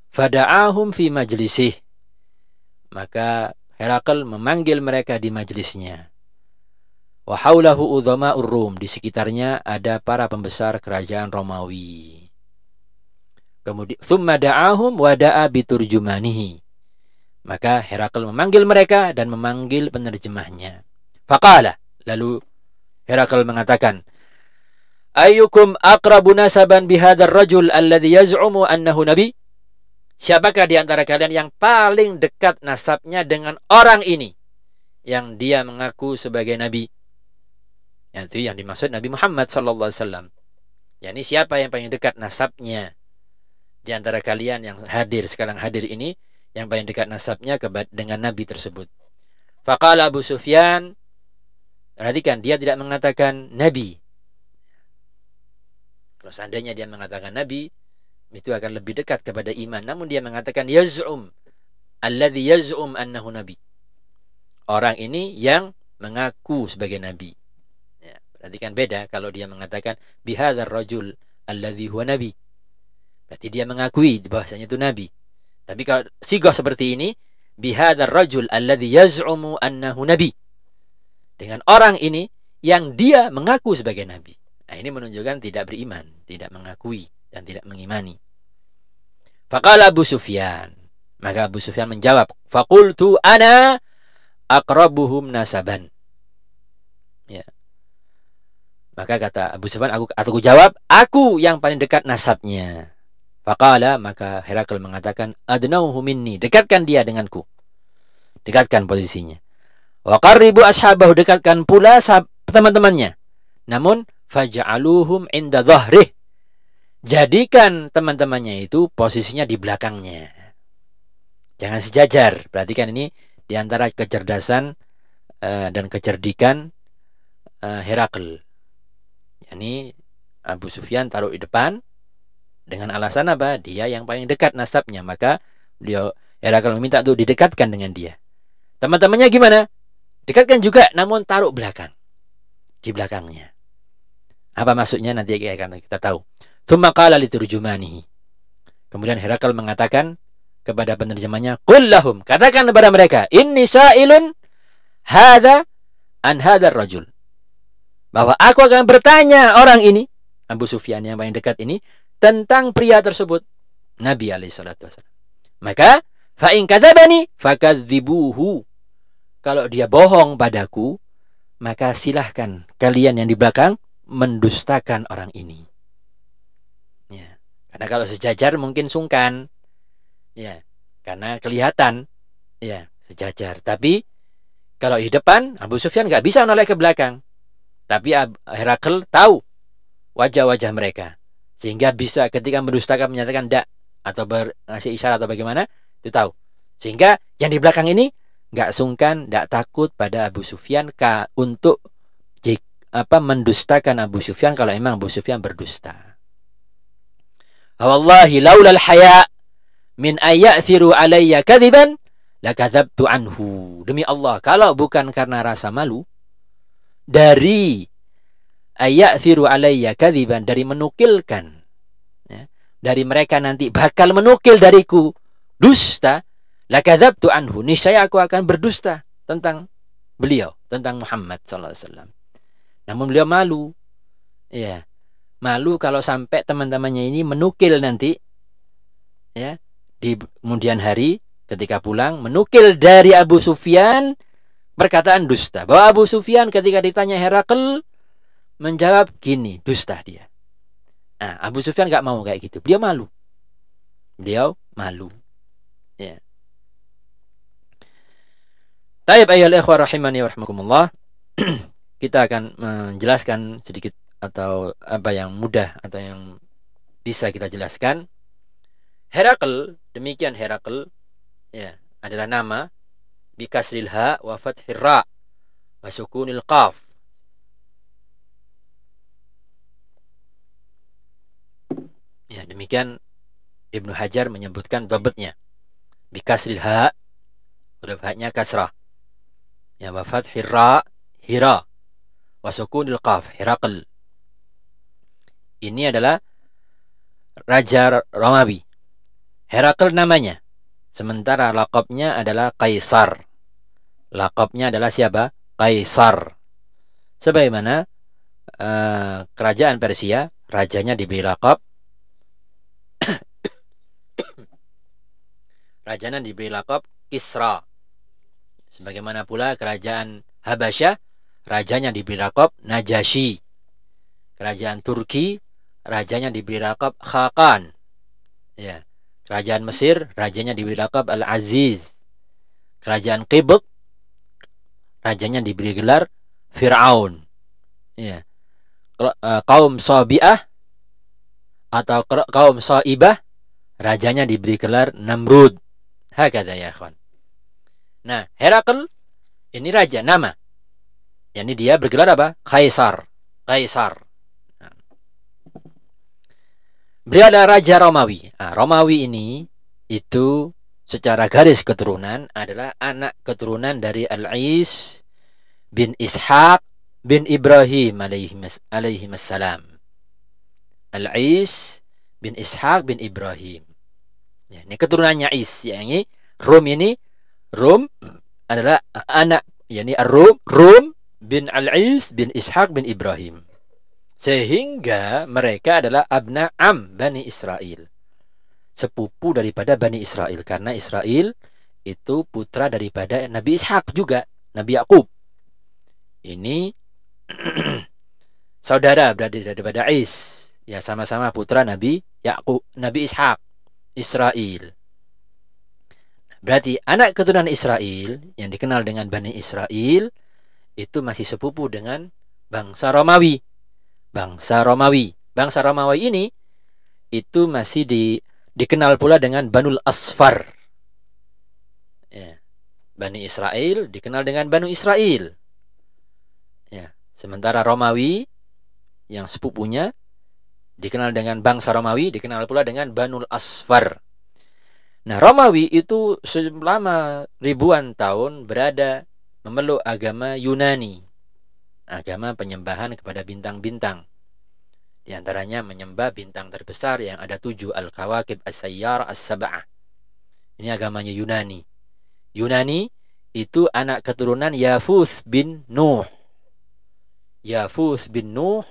Fada'ahum fi majlisih. Maka Herakl memanggil mereka di majelisnya. Wahaulahu udhama Rum. Di sekitarnya ada para pembesar kerajaan Romawi. Kemudian, thumma da'ahum wa da'a biturjumanihi. Maka Herakl memanggil mereka dan memanggil penerjemahnya. Faqala. Lalu Herakl mengatakan, Ayyukum aqrabu nasaban bihadar rajul alladhi yaz'umu annahu nabi? Siapakah di antara kalian yang paling dekat nasabnya dengan orang ini yang dia mengaku sebagai nabi? Itu yang dimaksud Nabi Muhammad sallallahu alaihi wasallam. Siapa yang paling dekat nasabnya di antara kalian yang hadir sekarang hadir ini yang paling dekat nasabnya dengan nabi tersebut. Faqala Abu Sufyan Perhatikan, dia tidak mengatakan nabi. Kalau seandainya dia mengatakan nabi, itu akan lebih dekat kepada iman. Namun dia mengatakan yaz'um alladhi yaz'um annahu nabi. Orang ini yang mengaku sebagai nabi. Ya, berarti kan beda kalau dia mengatakan bihadzal rajul alladhi huwa nabi. Berarti dia mengakui bahwasanya itu nabi. Tapi kalau sigah seperti ini bihadzal rajul alladhi yaz'umu annahu nabi. Dengan orang ini yang dia mengaku sebagai nabi. Nah, ini menunjukkan tidak beriman, tidak mengakui dan tidak mengimani. Faqala Abu Sufyan. Maka Abu Sufyan menjawab, "Faqultu ana aqrabuhum nasaban." Ya. Maka kata Abu Sufyan, aku aku jawab, aku yang paling dekat nasabnya. Faqala maka Herakl mengatakan, "Adnauhu minni." Dekatkan dia denganku. Dekatkan posisinya. Wa qarribu ashabahu dekatkan pula teman-temannya. Namun faj'aluhum inda dhahrih jadikan teman-temannya itu posisinya di belakangnya. Jangan sejajar. Perhatikan ini di antara kecerdasan uh, dan kecerdikan uh, Herakl. Yani Abu Sufyan taruh di depan dengan alasan apa? Dia yang paling dekat nasabnya, maka beliau Herakl meminta untuk didekatkan dengan dia. Teman-temannya gimana? Dekatkan juga namun taruh belakang. Di belakangnya. Apa maksudnya nanti akan kita tahu. Thumma qala. Kemudian Herakal mengatakan kepada penerjemahnya, "Qul lahum," katakan kepada mereka, "Inni sa'ilun hadza an hadzal rajul." Bahwa aku akan bertanya orang ini, Abu Sufyan yang paling dekat ini, tentang pria tersebut. Nabi alaihi salatu wasallam. Maka fa in kadzabani fakadzibuhu. Kalau dia bohong padaku, maka silahkan kalian yang di belakang mendustakan orang ini. Karena kalau sejajar mungkin sungkan. Ya, karena kelihatan ya sejajar. Tapi kalau di depan Abu Sufyan nggak bisa noleh ke belakang. Tapi Herakl tahu wajah-wajah mereka. Sehingga bisa ketika mendustakan menyatakan tidak atau bernasih isyarat atau bagaimana itu tahu. Sehingga yang di belakang ini nggak sungkan, nggak takut pada Abu Sufyan untuk apa mendustakan Abu Sufyan kalau memang Abu Sufyan berdusta. Wallahi laulal haya min ayyathiru alayya kadiban lakadzabtu anhu. Demi Allah, kalau bukan karena rasa malu dari ayyathiru alayya kadiban dari menukilkan ya, dari mereka nanti bakal menukil dariku dusta lakadzabtu anhu. Niscaya aku akan berdusta tentang beliau, tentang Muhammad sallallahu alaihi wasallam. Namun beliau malu. Ya, malu kalau sampai teman-temannya ini menukil nanti ya di kemudian hari ketika pulang menukil dari Abu Sufyan perkataan dusta. Bahwa Abu Sufyan ketika ditanya Herakl menjawab gini, dusta dia. Nah, Abu Sufyan nggak mau kayak gitu. Dia malu. Beliau malu. Ya. Taib ayol ikhwah rahimani wa rahmakumullah. Kita akan menjelaskan sedikit atau apa yang mudah atau yang bisa kita jelaskan. Herakl, demikian Herakl ya, adalah nama bikasril ha wa fathir ra wa sukunil qaf. Ya, demikian Ibnu Hajar menyebutkan dobetnya. Bikasril ha huruf ha-nya kasrah. Ya, wa hira wa sukunil qaf Herakl. Ini adalah Raja Romawi. Herakl namanya. Sementara lakopnya adalah Kaisar. Lakopnya adalah siapa? Kaisar. Sebagaimana uh, kerajaan Persia, rajanya diberi lakop rajanya diberi lakop Kisra. Sebagaimana pula kerajaan Habasyah, rajanya diberi lakop Najasyi. Kerajaan Turki, rajanya diberi lakop Khakan. Ya. Kerajaan Mesir, rajanya diberi lakab Al-Aziz. Kerajaan Qibط, rajanya diberi gelar Fir'aun. Ya. E, kaum Sabi'ah atau kaum Saibah, rajanya diberi gelar Namrud. Hakada ya kawan. Nah, Herakl ini raja nama. Yani dia bergelar apa? Kaisar. Kaisar. Beliau adalah Raja Romawi. Nah, Romawi ini itu secara garis keturunan adalah anak keturunan dari Al-Is bin Ishaq bin Ibrahim alaihi salam. Al-Is bin Ishaq bin Ibrahim. Ya, ini keturunannya Is. Ya, ini Rum ini Rum adalah anak yakni Rum Rum bin Al-Is bin Ishaq bin Ibrahim. Sehingga mereka adalah abna am Bani Israel. Sepupu daripada Bani Israel. Karena Israel itu putra daripada Nabi Ishak juga. Nabi Yakub. Ini saudara berada daripada Is. Ya sama-sama putra Nabi Yakub, Nabi Ishak, Israel. Berarti anak keturunan Israel yang dikenal dengan Bani Israel itu masih sepupu dengan bangsa Romawi bangsa Romawi. Bangsa Romawi ini itu masih di, dikenal pula dengan Banul Asfar. Ya. Bani Israel dikenal dengan Banu Israel. Ya. Sementara Romawi yang sepupunya dikenal dengan bangsa Romawi dikenal pula dengan Banul Asfar. Nah, Romawi itu selama ribuan tahun berada memeluk agama Yunani agama penyembahan kepada bintang-bintang. Di antaranya menyembah bintang terbesar yang ada tujuh Al-Kawakib As-Sayyar As-Sab'ah. Ini agamanya Yunani. Yunani itu anak keturunan Yafus bin Nuh. Yafus bin Nuh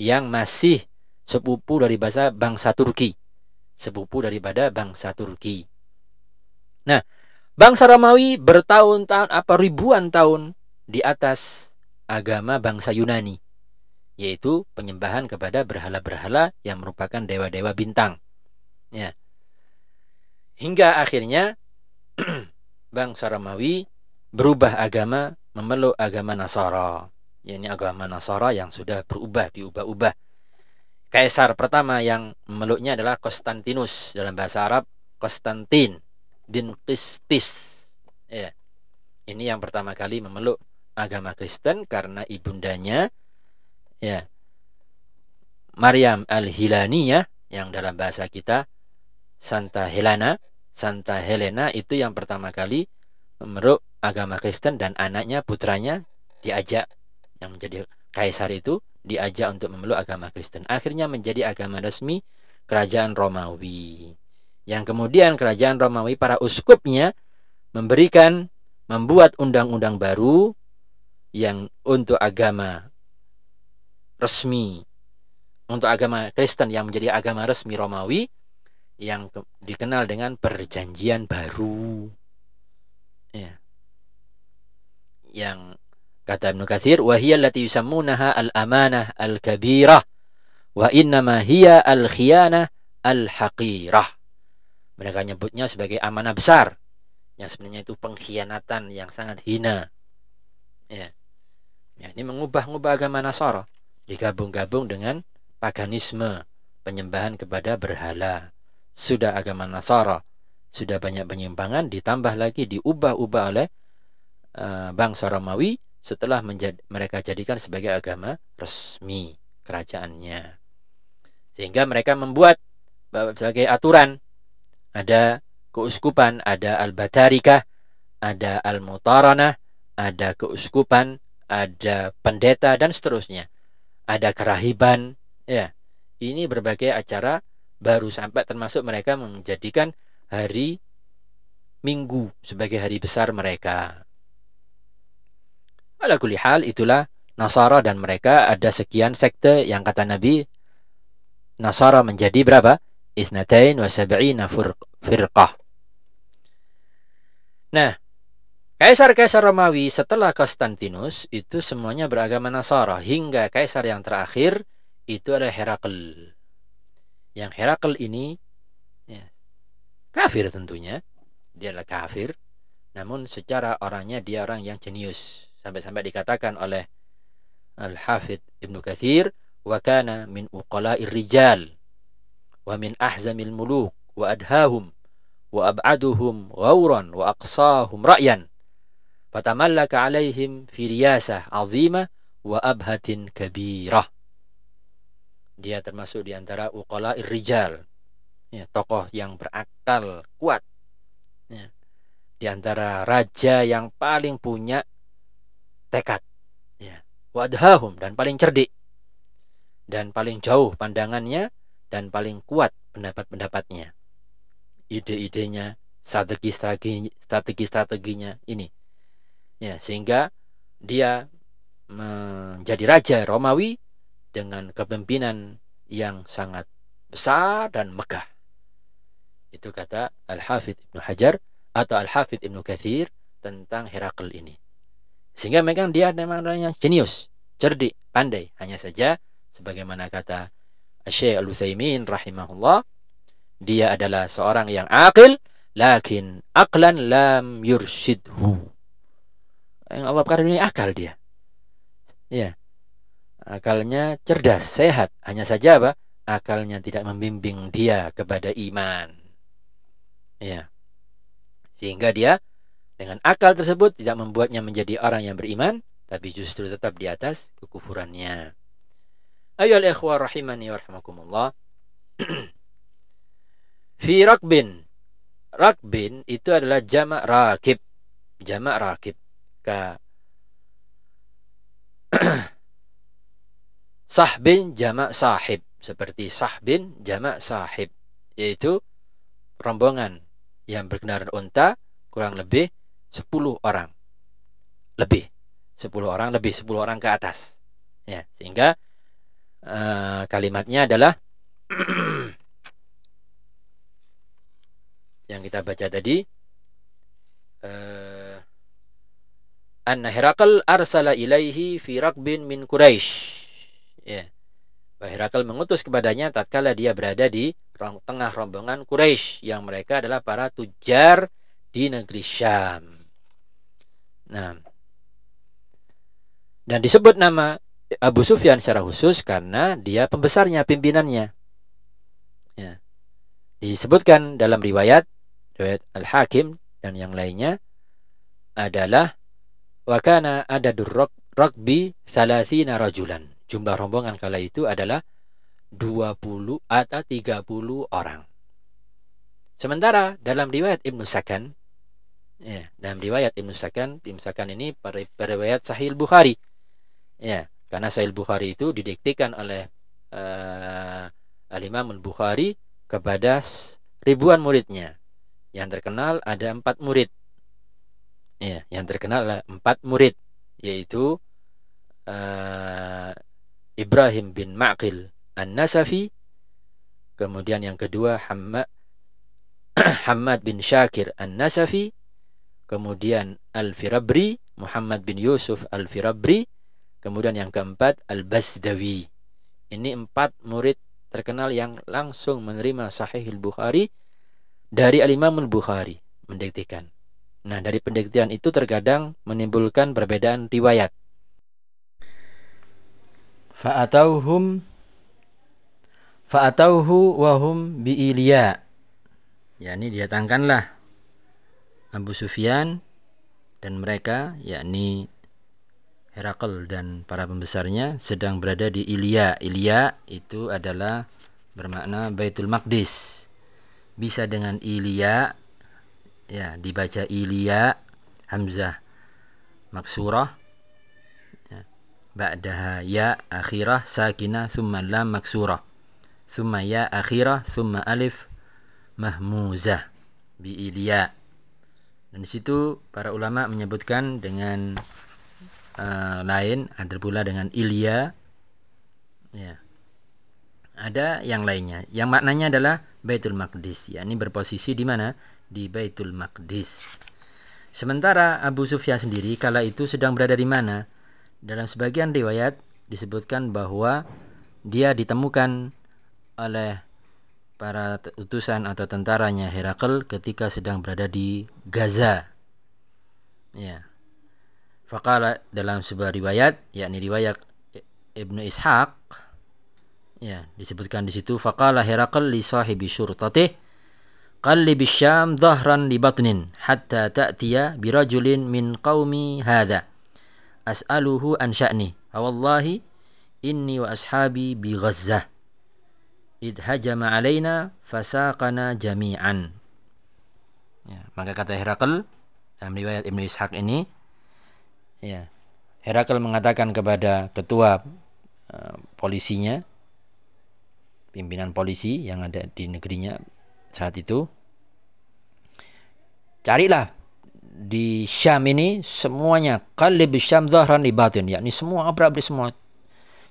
yang masih sepupu dari bahasa bangsa Turki. Sepupu daripada bangsa Turki. Nah, bangsa Romawi bertahun-tahun apa ribuan tahun di atas agama bangsa Yunani, yaitu penyembahan kepada berhala-berhala yang merupakan dewa-dewa bintang. Ya. Hingga akhirnya bangsa Romawi berubah agama memeluk agama Nasara. Ya, ini agama Nasara yang sudah berubah, diubah-ubah. Kaisar pertama yang memeluknya adalah Konstantinus dalam bahasa Arab Konstantin bin Qistis. Ya. Ini yang pertama kali memeluk agama Kristen karena ibundanya ya Maryam al-Hilaniyah yang dalam bahasa kita Santa Helena, Santa Helena itu yang pertama kali memeluk agama Kristen dan anaknya putranya diajak yang menjadi kaisar itu diajak untuk memeluk agama Kristen. Akhirnya menjadi agama resmi kerajaan Romawi. Yang kemudian kerajaan Romawi para uskupnya memberikan membuat undang-undang baru yang untuk agama resmi untuk agama Kristen yang menjadi agama resmi Romawi yang dikenal dengan perjanjian baru ya yang kata Ibnu Katsir wa hiya allati yusammunaha al-amanah al-kabirah wa innama hiya al-khiyanah al-haqirah. Mereka nyebutnya sebagai amanah besar yang sebenarnya itu pengkhianatan yang sangat hina. Ya. Ya, ini mengubah-ubah agama Nasara, digabung-gabung dengan paganisme, penyembahan kepada berhala. Sudah agama Nasara, sudah banyak penyimpangan ditambah lagi diubah-ubah oleh uh, bangsa Romawi setelah menjad mereka jadikan sebagai agama resmi kerajaannya. Sehingga mereka membuat sebagai aturan ada keuskupan, ada al-batarikah, ada al-mutaranah, ada keuskupan, ada pendeta dan seterusnya. Ada kerahiban, ya. Ini berbagai acara baru sampai termasuk mereka menjadikan hari Minggu sebagai hari besar mereka. Ala hal itulah Nasara dan mereka ada sekian sekte yang kata Nabi Nasara menjadi berapa? Isnatain wa sab'ina firqah. Nah, Kaisar-kaisar Romawi setelah Konstantinus itu semuanya beragama Nasara hingga kaisar yang terakhir itu adalah Herakl. Yang Herakl ini ya, kafir tentunya, dia adalah kafir. Namun secara orangnya dia orang yang jenius. Sampai-sampai dikatakan oleh Al-Hafidh Ibnu Kathir, wa kana min uqala'ir rijal wa min ahzamil muluk wa adhahum wa ab'aduhum ghauran wa aqsahum ra'yan fatamallaka alaihim fi riyasah azimah wa abhatin kabirah dia termasuk di antara uqala rijal ya, tokoh yang berakal kuat ya. di antara raja yang paling punya tekad. Ya. Wadhahum dan paling cerdik. Dan paling jauh pandangannya dan paling kuat pendapat-pendapatnya. Ide-idenya strategi strategi strateginya ini. Ya sehingga dia menjadi raja Romawi dengan kepemimpinan yang sangat besar dan megah. Itu kata Al-Hafidh Ibnu Hajar atau Al-Hafidh Ibnu Kathir tentang Herakl ini sehingga memang dia memang orang yang jenius cerdik pandai hanya saja sebagaimana kata Syekh Al-Utsaimin rahimahullah dia adalah seorang yang akil lakin aklan lam yursidhu yang Allah karuniai akal dia. Ya. Akalnya cerdas, sehat. Hanya saja apa? Akalnya tidak membimbing dia kepada iman. Ya. Sehingga dia dengan akal tersebut tidak membuatnya menjadi orang yang beriman, tapi justru tetap di atas kekufurannya. Ayo ikhwah rahimani wa rahmakumullah. Fi rakbin. Rakbin itu adalah jamak rakib. Jamak rakib maka sahbin jamak sahib seperti sahbin jamak sahib yaitu rombongan yang berkendaraan unta kurang lebih 10 orang lebih 10 orang lebih 10 orang ke atas ya sehingga uh, kalimatnya adalah yang kita baca tadi uh, anna Herakl arsala ilaihi fi rakbin min Quraisy. Ya. Bahwa Herakl mengutus kepadanya tatkala dia berada di tengah rombongan Quraisy yang mereka adalah para tujar di negeri Syam. Nah, dan disebut nama Abu Sufyan secara khusus karena dia pembesarnya, pimpinannya. Ya. Disebutkan dalam riwayat riwayat Al-Hakim dan yang lainnya adalah Wa kana adadur rugbi salasina rajulan. Jumlah rombongan kala itu adalah 20 atau 30 orang. Sementara dalam riwayat Ibnu Sakan ya, dalam riwayat Ibnu Sakan, Ibnu Sakan ini periwayat Sahih Bukhari. Ya, karena Sahih Bukhari itu didiktikan oleh uh, Al-Imam Al-Bukhari kepada ribuan muridnya. Yang terkenal ada empat murid ya yang terkenal adalah empat murid yaitu uh, Ibrahim bin Ma'qil An-Nasafi kemudian yang kedua Hamad bin Syakir An-Nasafi kemudian Al-Firabri, Muhammad bin Yusuf Al-Firabri, kemudian yang keempat Al-Basdawi. Ini empat murid terkenal yang langsung menerima Sahih Al-Bukhari dari Al-Imam Al-Bukhari mendiktikan. Nah, dari pendiktian itu terkadang menimbulkan perbedaan riwayat. Fa'atauhum fa'atauhu wahum bi'iliya. Ya, ini didatangkanlah Abu Sufyan dan mereka yakni Herakl dan para pembesarnya sedang berada di Ilya. Ilya itu adalah bermakna Baitul Maqdis. Bisa dengan Ilya ya dibaca Ilya Hamzah maksurah ya. ba'daha ya akhirah sakinah summa lam maksurah summa ya akhirah summa alif mahmuzah bi Ilya dan di situ para ulama menyebutkan dengan uh, lain ada pula dengan Ilya. Ya. Ada yang lainnya. Yang maknanya adalah Baitul Maqdis, yakni berposisi di mana? Di Baitul Maqdis. Sementara Abu Sufyan sendiri kala itu sedang berada di mana? Dalam sebagian riwayat disebutkan bahwa dia ditemukan oleh para utusan atau tentaranya Herakl ketika sedang berada di Gaza. Ya. Faqala dalam sebuah riwayat, yakni riwayat Ibnu Ishaq, ya, disebutkan di situ faqala Herakl li sahibi syurtatih qalli bisyam dhahran li batnin hatta ta'tiya birajulin min qaumi hadha as'aluhu an sya'ni wallahi inni wa ashabi bi ghazzah id hajama alaina fasaqana jami'an. Ya, maka kata Herakl dalam riwayat Ibnu Ishaq ini ya Herakl mengatakan kepada ketua uh, polisinya pimpinan polisi yang ada di negerinya saat itu carilah di Syam ini semuanya qalib Syam zahran batin yakni semua abra semua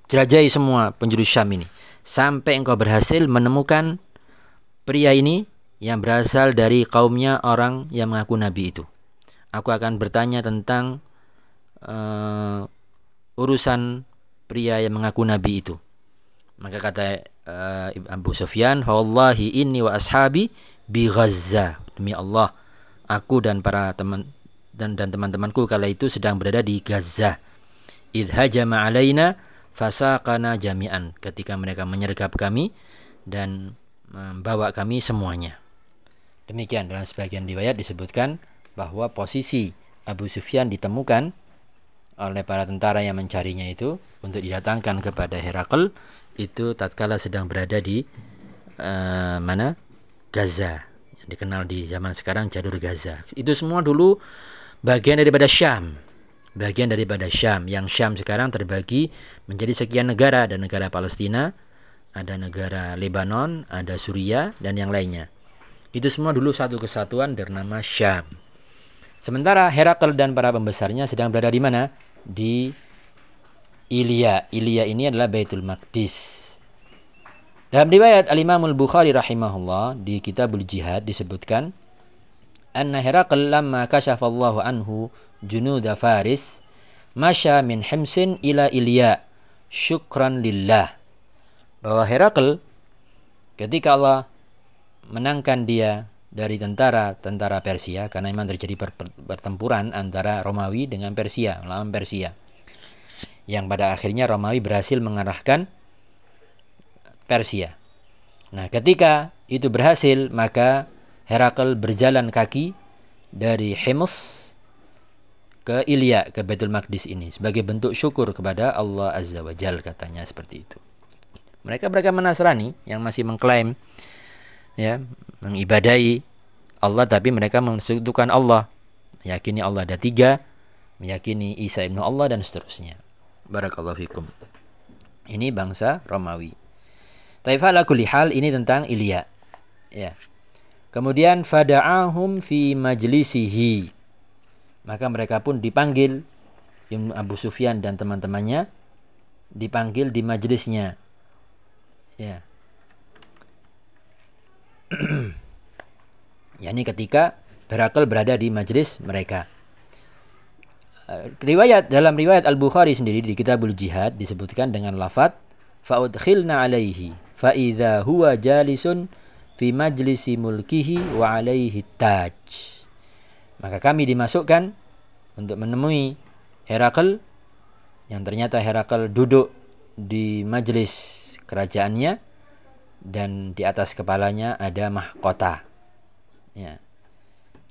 jelajahi semua penjuru Syam ini sampai engkau berhasil menemukan pria ini yang berasal dari kaumnya orang yang mengaku nabi itu. Aku akan bertanya tentang uh, urusan pria yang mengaku nabi itu. Maka kata uh, Abu Sufyan, "Wallahi inni wa ashabi bi Gaza." Demi Allah, aku dan para teman dan dan teman-temanku kala itu sedang berada di Gaza. Idh hajama alaina fasaqana jami'an ketika mereka menyergap kami dan membawa kami semuanya. Demikian dalam sebagian riwayat disebutkan bahwa posisi Abu Sufyan ditemukan oleh para tentara yang mencarinya itu untuk didatangkan kepada Herakl itu tatkala sedang berada di uh, mana Gaza yang dikenal di zaman sekarang jalur Gaza. Itu semua dulu bagian daripada Syam bagian daripada Syam yang Syam sekarang terbagi menjadi sekian negara. Ada negara Palestina ada negara Lebanon ada Suria dan yang lainnya. Itu semua dulu satu kesatuan bernama Syam. Sementara Herakl dan para pembesarnya sedang berada di mana? Di Ilya Ilya ini adalah Baitul Maqdis. Dalam riwayat Al-Imam Al-Bukhari rahimahullah di Kitabul Jihad disebutkan anna Herakl lamma kashafallahu anhu junuda Faris masya min Himsin ila Ilya syukran lillah bahwa Herakl ketika Allah menangkan dia dari tentara tentara Persia karena memang terjadi pertempuran antara Romawi dengan Persia melawan Persia yang pada akhirnya Romawi berhasil mengarahkan Persia. Nah, ketika itu berhasil, maka Herakl berjalan kaki dari Himus ke Ilya ke Baitul Maqdis ini sebagai bentuk syukur kepada Allah Azza wa Jal katanya seperti itu. Mereka beragama Nasrani yang masih mengklaim ya mengibadai Allah tapi mereka mensekutukan Allah. Meyakini Allah ada tiga meyakini Isa ibnu Allah dan seterusnya. Barakallahu fikum. Ini bangsa Romawi. Taifala hal ini tentang Ilya ya. Kemudian fada'ahum fi majlisihi maka mereka pun dipanggil Abu Sufyan dan teman-temannya dipanggil di majelisnya. Ya. ya ini ketika Herakl berada di majelis mereka. Eh, riwayat dalam riwayat Al-Bukhari sendiri di Kitabul Jihad disebutkan dengan lafaz fa'udkhilna alaihi fa idza huwa jalisun fi majlisi mulkihi wa alaihi taj. Maka kami dimasukkan untuk menemui Herakl yang ternyata Herakl duduk di majelis kerajaannya dan di atas kepalanya ada mahkota. Ya.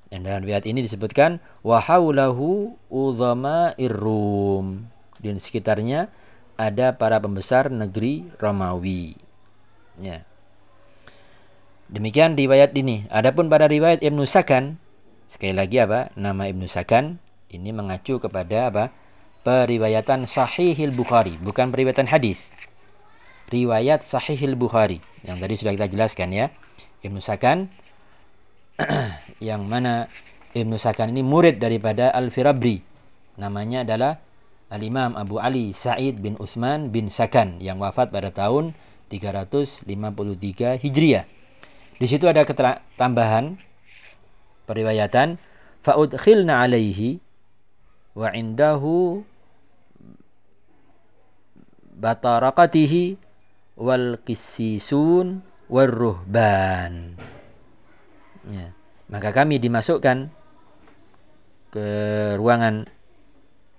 Dan dalam riwayat ini disebutkan wahaulahu uzama irrum. Di sekitarnya ada para pembesar negeri Romawi. Ya. Demikian riwayat ini. Adapun pada riwayat Ibnu Sakan, sekali lagi apa? Nama Ibnu Sakan ini mengacu kepada apa? Periwayatan Sahihil Bukhari, bukan periwayatan hadis. Riwayat Sahihil Bukhari yang tadi sudah kita jelaskan ya. Ibnu Sakan yang mana Ibnu Sakan ini murid daripada Al-Firabri. Namanya adalah Al-Imam Abu Ali Sa'id bin Utsman bin Sakan yang wafat pada tahun 353 Hijriah. Di situ ada tambahan periwayatan fa'udkhilna alaihi wa indahu batarakatihi wal kisisun warruhban. Ya. Maka kami dimasukkan ke ruangan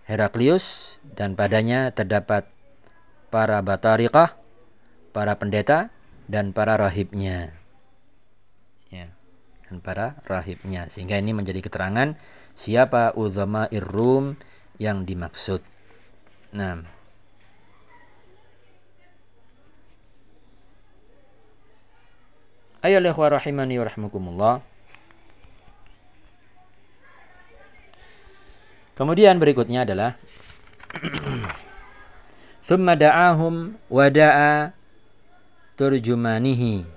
Heraklius dan padanya terdapat para batarikah, para pendeta dan para rahibnya. Dan para rahibnya. Sehingga ini menjadi keterangan siapa uzama irrum yang dimaksud. Nah, Ayo lehwa rahimani wa rahmukumullah. Kemudian berikutnya adalah Summa da'ahum wada'a turjumanihi.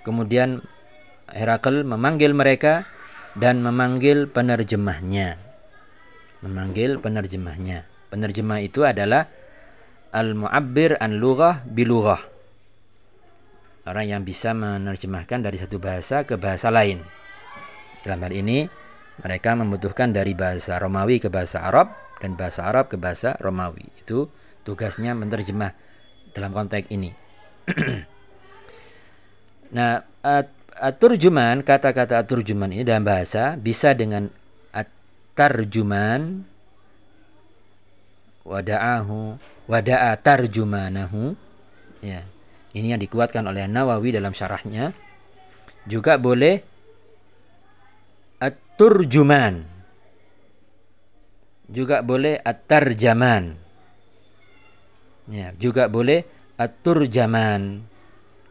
Kemudian Herakl memanggil mereka dan memanggil penerjemahnya. Memanggil penerjemahnya. Penerjemah itu adalah al-mu'abbir an lughah bilughah orang yang bisa menerjemahkan dari satu bahasa ke bahasa lain. Dalam hal ini, mereka membutuhkan dari bahasa Romawi ke bahasa Arab dan bahasa Arab ke bahasa Romawi. Itu tugasnya menerjemah dalam konteks ini. nah, aturjuman, kata-kata aturjuman ini dalam bahasa bisa dengan tarjuman wada'ahu wada'a tarjumanahu ya ini yang dikuatkan oleh Nawawi dalam syarahnya. Juga boleh at-turjuman. Juga boleh at-tarjaman. Ya, juga boleh at-turjaman.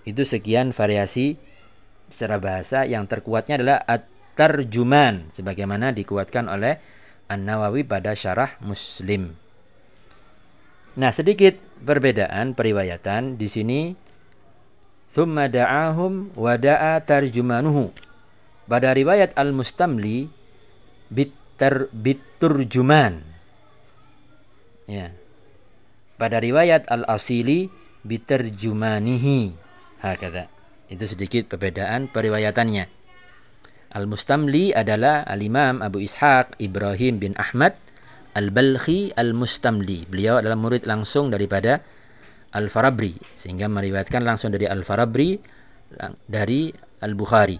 Itu sekian variasi secara bahasa yang terkuatnya adalah at-tarjuman sebagaimana dikuatkan oleh An-Nawawi pada syarah Muslim. Nah, sedikit perbedaan periwayatan di sini Thumma da'ahum wa da'a tarjumanuhu. Pada riwayat Al-Mustamli bitar biturjuman. Ya. Pada riwayat Al-Asili bitarjumanihi. Hakata. Itu sedikit perbedaan periwayatannya. Al-Mustamli adalah Al-Imam Abu Ishaq Ibrahim bin Ahmad Al-Balkhi Al-Mustamli. Beliau adalah murid langsung daripada Al-Farabri sehingga meriwayatkan langsung dari Al-Farabri dari Al-Bukhari.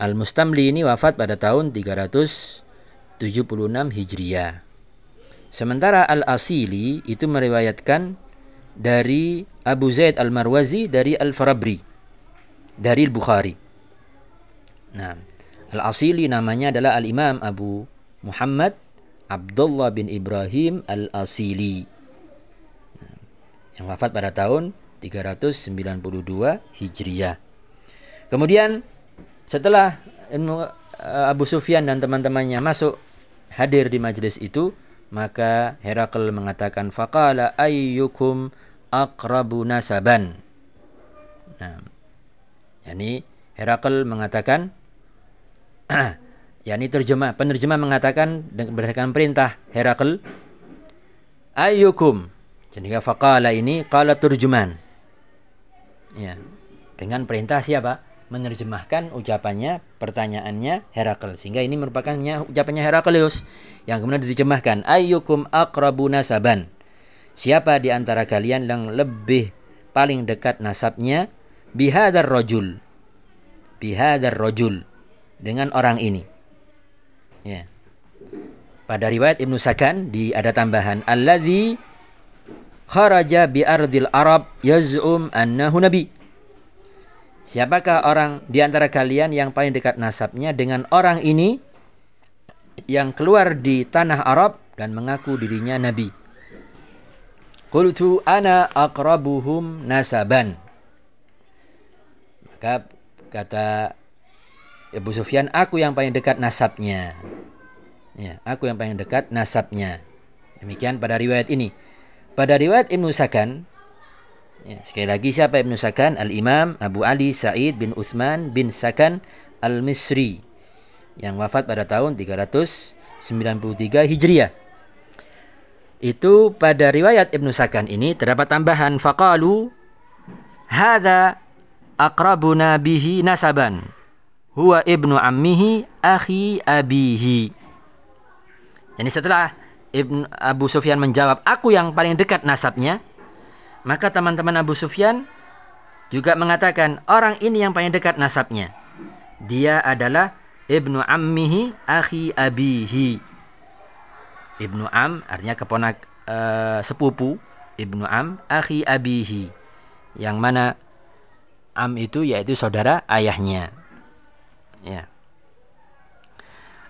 Al-Mustamli ini wafat pada tahun 376 Hijriah. Sementara Al-Asili itu meriwayatkan dari Abu Zaid Al-Marwazi dari Al-Farabri dari Al-Bukhari. Nah, Al-Asili namanya adalah Al-Imam Abu Muhammad Abdullah bin Ibrahim Al-Asili yang wafat pada tahun 392 Hijriah. Kemudian setelah eh, Abu Sufyan dan teman-temannya masuk hadir di majelis itu, maka Herakl mengatakan faqala ayyukum aqrabu nasaban. Nah, yakni Herakl mengatakan yakni terjemah penerjemah mengatakan berdasarkan perintah Herakl ayyukum sehingga faqala ini qala turjuman. Ya. Dengan perintah siapa? menerjemahkan ucapannya, pertanyaannya Herakl. Sehingga ini merupakan ucapannya Heraklius yang kemudian diterjemahkan ayyukum aqrabu nasaban. Siapa di antara kalian yang lebih paling dekat nasabnya bihadar rojul. Bihadar rojul dengan orang ini. Ya. Pada riwayat Ibnu Sakan di ada tambahan alladzi kharaja bi ardil Arab yaz'um annahu nabi. Siapakah orang di antara kalian yang paling dekat nasabnya dengan orang ini yang keluar di tanah Arab dan mengaku dirinya nabi? Qultu ana aqrabuhum nasaban. Maka kata Abu Sufyan, aku yang paling dekat nasabnya. Ya, aku yang paling dekat nasabnya. Demikian pada riwayat ini. Pada riwayat Ibnu Sakan, Ya, sekali lagi siapa Ibnu Sakan? Al-Imam Abu Ali Sa'id bin Utsman bin Sakan Al-Misri yang wafat pada tahun 393 Hijriah. Itu pada riwayat Ibnu Sakan ini terdapat tambahan faqalu hadza aqrabuna bihi nasaban huwa ibnu ammihi akhi abihi. Jadi setelah Ibn Abu Sufyan menjawab aku yang paling dekat nasabnya maka teman-teman Abu Sufyan juga mengatakan orang ini yang paling dekat nasabnya. Dia adalah ibnu ammihi akhi abihi. Ibnu am artinya keponak uh, sepupu ibnu am akhi abihi. Yang mana am itu yaitu saudara ayahnya. Ya.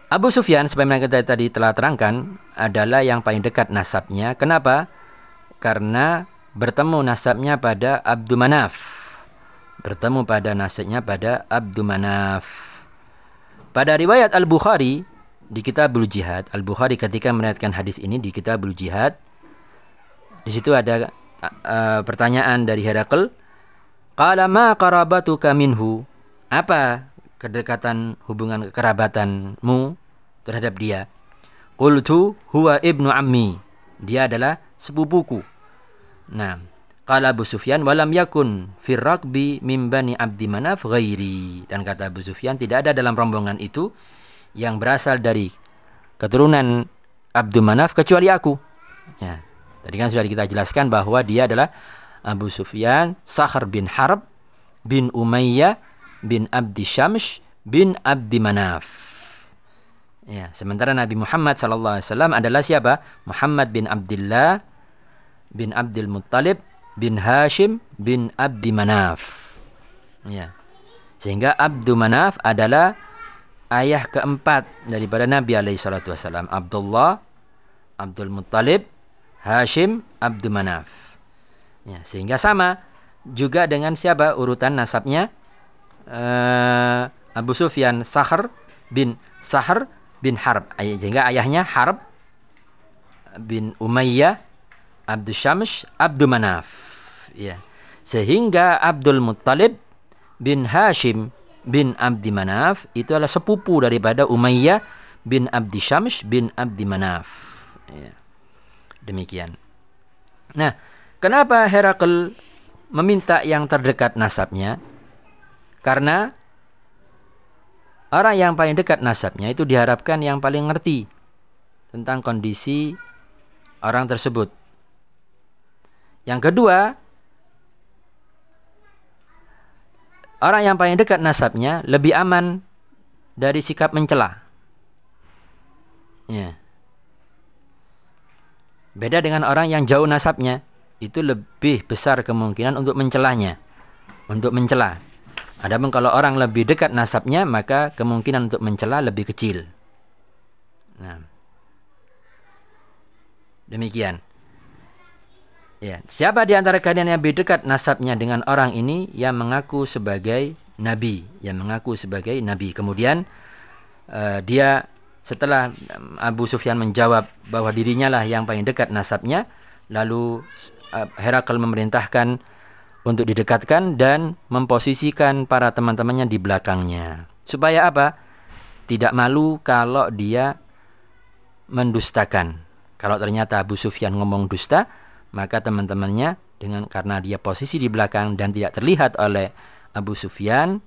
Abu Sufyan sebagaimana kita tadi telah terangkan adalah yang paling dekat nasabnya. Kenapa? Karena bertemu nasabnya pada Abdul Manaf. Bertemu pada nasabnya pada Abdul Manaf. Pada riwayat Al-Bukhari di Kitabul Jihad, Al-Bukhari ketika meriwayatkan hadis ini di Kitabul Jihad, di situ ada uh, pertanyaan dari Herakl, "Qala ma qarabatuka minhu?" Apa kedekatan hubungan kekerabatanmu terhadap dia? Qultu huwa ibnu ammi. Dia adalah sepupuku. Nah, Kala Abu Sufyan walam yakun firrakbi mimbani Abdi Manaf ghairi dan kata Abu Sufyan tidak ada dalam rombongan itu yang berasal dari keturunan Abdul Manaf kecuali aku. Ya. Tadi kan sudah kita jelaskan bahwa dia adalah Abu Sufyan, Sahar bin Harb bin Umayyah bin Abdi Syams bin Abdi Manaf. Ya, sementara Nabi Muhammad sallallahu alaihi wasallam adalah siapa? Muhammad bin Abdullah bin Abdul Muttalib bin Hashim bin Abdi Manaf. Ya. Sehingga Abdu Manaf adalah ayah keempat daripada Nabi alaihi salatu wasallam. Abdullah, Abdul Muttalib, Hashim, Abdu Manaf. Ya, sehingga sama juga dengan siapa urutan nasabnya? Uh, Abu Sufyan Sahar bin Sahar bin Harb. Sehingga ayahnya Harb bin Umayyah Abdul Syams, Abdul Manaf. Ya. Sehingga Abdul Muttalib bin Hashim bin Abdi Manaf itu adalah sepupu daripada Umayyah bin Abdi Syams bin Abdi Manaf. Ya. Demikian. Nah, kenapa Herakl meminta yang terdekat nasabnya? Karena orang yang paling dekat nasabnya itu diharapkan yang paling ngerti tentang kondisi orang tersebut. Yang kedua, orang yang paling dekat nasabnya lebih aman dari sikap mencela. Ya. Beda dengan orang yang jauh nasabnya, itu lebih besar kemungkinan untuk mencelanya, untuk mencela. Adapun kalau orang lebih dekat nasabnya, maka kemungkinan untuk mencela lebih kecil. Nah. Demikian. Ya, siapa di antara kalian yang lebih dekat nasabnya dengan orang ini yang mengaku sebagai nabi, yang mengaku sebagai nabi. Kemudian uh, dia setelah Abu Sufyan menjawab bahwa dirinya lah yang paling dekat nasabnya, lalu Herakl memerintahkan untuk didekatkan dan memposisikan para teman-temannya di belakangnya. Supaya apa? Tidak malu kalau dia mendustakan. Kalau ternyata Abu Sufyan ngomong dusta, maka teman-temannya dengan karena dia posisi di belakang dan tidak terlihat oleh Abu Sufyan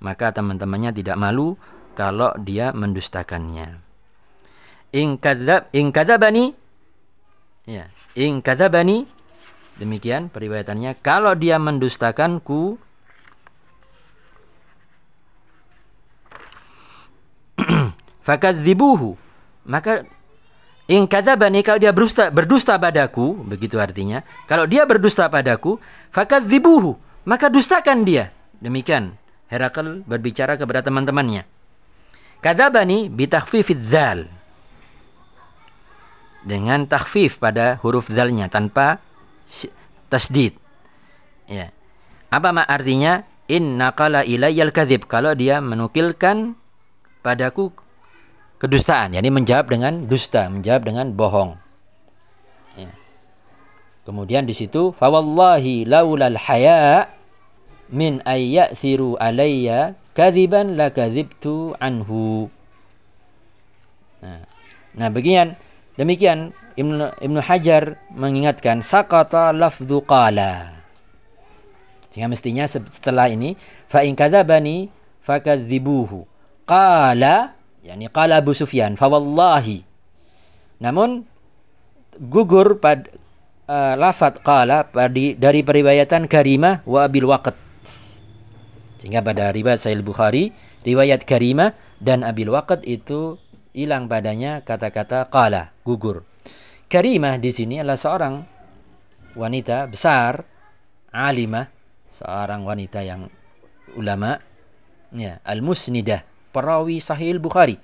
maka teman-temannya tidak malu kalau dia mendustakannya. In kadzab in ya, in demikian periwayatannya. Kalau dia mendustakanku fakadzibuhu maka in kadzabani kalau dia berdusta berdusta padaku begitu artinya kalau dia berdusta padaku fakadzibuhu maka dustakan dia. Demikian Herakl berbicara kepada teman-temannya. Kadzabani bitakhfifidz dzal. Dengan takhfif pada huruf zalnya tanpa tasdid. Ya. Apa mak artinya? In naqala ilayyal kadzib. Kalau dia menukilkan padaku kedustaan, yakni menjawab dengan dusta, menjawab dengan bohong. Ya. Kemudian di situ fawallahi laulal haya min ayyathiru alayya kadziban lakadzibtu anhu. Nah, nah bagian demikian Ibnu Ibnu Hajar mengingatkan sakata lafdhu qala. Sehingga mestinya setelah ini fa in kadzabani fakadzibuhu. Qala yakni qala Abu Sufyan fa wallahi namun gugur pada uh, lafat qala dari, dari periwayatan Karimah wa Abil Waqt sehingga pada riwayat Sahih Bukhari riwayat Karimah dan Abil Waqt itu hilang padanya kata-kata qala gugur Karimah di sini adalah seorang wanita besar alimah seorang wanita yang ulama ya al-musnidah perawi Sahih Bukhari.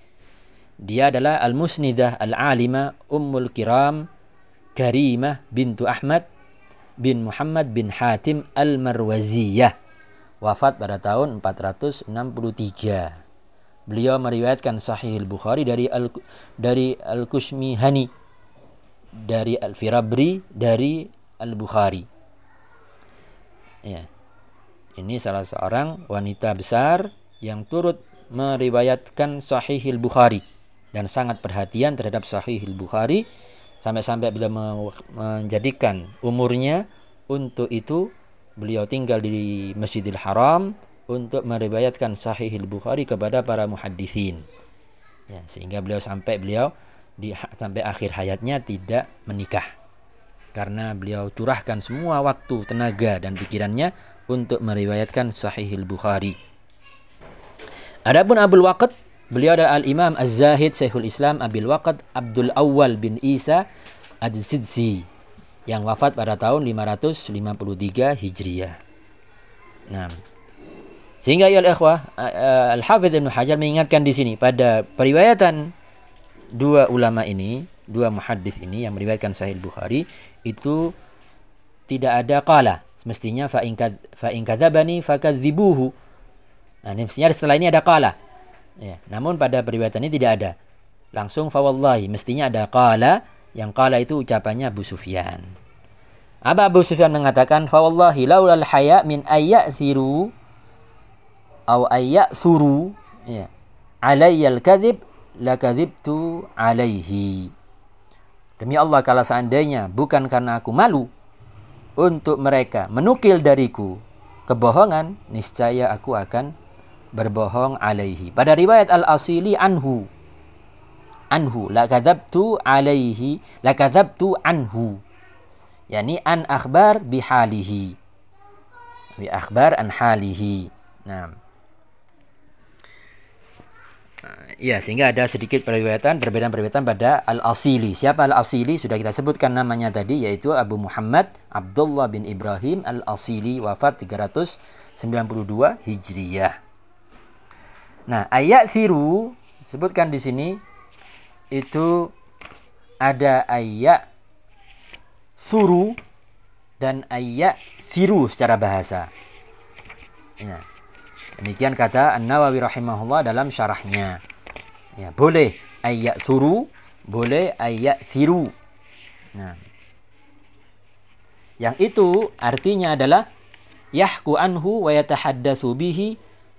Dia adalah Al-Musnidah Al-Alima Ummul Kiram Karimah bintu Ahmad bin Muhammad bin Hatim Al-Marwaziyah. Wafat pada tahun 463. Beliau meriwayatkan Sahih Bukhari dari Al dari Al-Kushmihani dari Al-Firabri dari Al-Bukhari. Ya. Ini salah seorang wanita besar yang turut meriwayatkan Sahihil Bukhari dan sangat perhatian terhadap Sahihil Bukhari sampai-sampai bila menjadikan umurnya untuk itu beliau tinggal di Masjidil Haram untuk meriwayatkan Sahihil Bukhari kepada para muhaddisin. Ya, sehingga beliau sampai beliau di sampai akhir hayatnya tidak menikah. Karena beliau curahkan semua waktu, tenaga dan pikirannya untuk meriwayatkan Sahihil Bukhari. Adapun Abdul Waqid, beliau adalah Al-Imam Az-Zahid Syekhul Islam Abdul Waqid Abdul Awal bin Isa Az-Sidsi yang wafat pada tahun 553 Hijriah. Nah, sehingga ya ikhwah Al-Hafidz Ibnu Hajar mengingatkan di sini pada periwayatan dua ulama ini, dua muhaddis ini yang meriwayatkan Sahih Bukhari itu tidak ada qala. Semestinya fa in fa kadzabani fakadzibuhu Nah, mestinya setelah ini ada qala. Ya, namun pada periwayatan ini tidak ada. Langsung fawallahi mestinya ada qala yang qala itu ucapannya Abu Sufyan. Aba Abu Sufyan mengatakan fawallahi laulal haya min ayyathiru au ayyasuru ya alayyal kadhib lakadzibtu alaihi. Demi Allah kalau seandainya bukan karena aku malu untuk mereka menukil dariku kebohongan, niscaya aku akan berbohong alaihi. Pada riwayat Al-Asili anhu. Anhu. La kadzabtu alaihi. La kadzabtu anhu. Yani an akhbar bihalihi. Bi akhbar an halihi. Nah. Ya, sehingga ada sedikit periwayatan, perbedaan-perbedaan pada Al-Asili. Siapa Al-Asili? Sudah kita sebutkan namanya tadi, yaitu Abu Muhammad Abdullah bin Ibrahim Al-Asili, wafat 392 Hijriyah. Nah, ayat siru sebutkan di sini itu ada ayat suru dan ayat siru secara bahasa. Ya. Demikian kata An-Nawawi rahimahullah dalam syarahnya. Ya, boleh ayat suru, boleh ayat siru. Nah. Yang itu artinya adalah yahku anhu wa yatahaddatsu bihi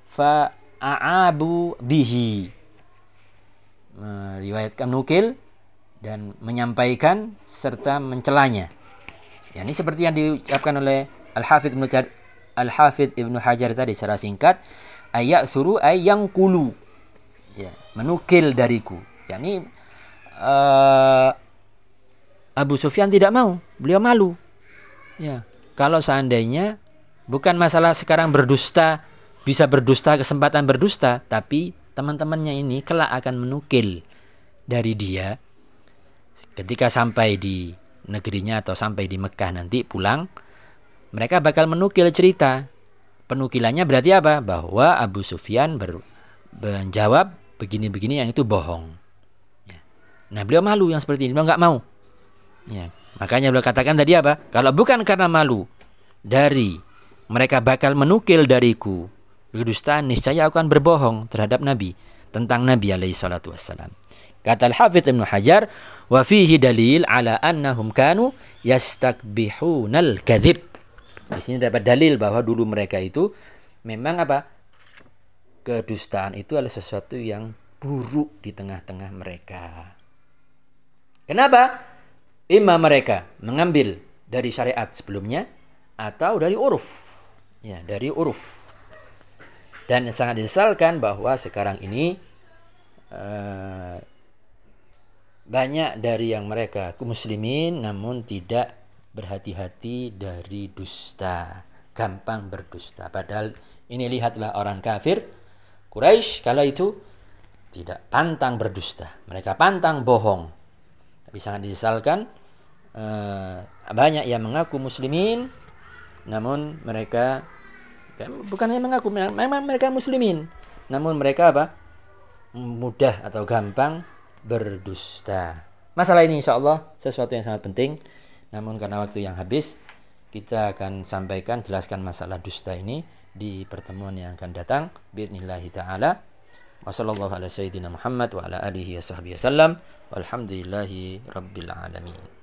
fa a'abu bihi meriwayatkan nukil dan menyampaikan serta mencelanya. Ya, ini seperti yang diucapkan oleh Al-Hafidh Ibnu Al-Hafidh Ibnu Hajar tadi secara singkat, ayak suruh ayang kulu ya menukil dariku. Yakni uh, Abu Sufyan tidak mau. Beliau malu. Ya kalau seandainya bukan masalah sekarang berdusta bisa berdusta kesempatan berdusta tapi teman-temannya ini kelak akan menukil dari dia. Ketika sampai di negerinya atau sampai di Mekah nanti pulang mereka bakal menukil cerita. Penukilannya berarti apa? Bahwa Abu Sufyan ber, menjawab begini-begini yang itu bohong ya. nah beliau malu yang seperti ini beliau nggak mau ya makanya beliau katakan tadi apa kalau bukan karena malu dari mereka bakal menukil dariku berdusta niscaya aku akan berbohong terhadap Nabi tentang Nabi alaihi salatu wassalam. Kata Al-Hafidh Ibnu Hajar, wa fihi dalil ala annahum kanu yastakbihunal kadzib. Di sini dapat dalil bahwa dulu mereka itu memang apa? Kedustaan itu adalah sesuatu yang buruk di tengah-tengah mereka. Kenapa? Imam mereka mengambil dari syariat sebelumnya atau dari uruf. Ya, dari uruf dan sangat disesalkan bahwa sekarang ini uh, banyak dari yang mereka muslimin namun tidak berhati-hati dari dusta, gampang berdusta. Padahal ini lihatlah orang kafir Quraisy kala itu tidak pantang berdusta. Mereka pantang bohong. Tapi sangat disesalkan uh, banyak yang mengaku muslimin namun mereka bukannya mengaku memang mereka muslimin namun mereka apa mudah atau gampang berdusta masalah ini insya Allah sesuatu yang sangat penting namun karena waktu yang habis kita akan sampaikan jelaskan masalah dusta ini di pertemuan yang akan datang bismillahi taala. Wasallallahu ala sayyidina Muhammad wa ala alihi wa sahbihi wasallam walhamdulillahi rabbil alamin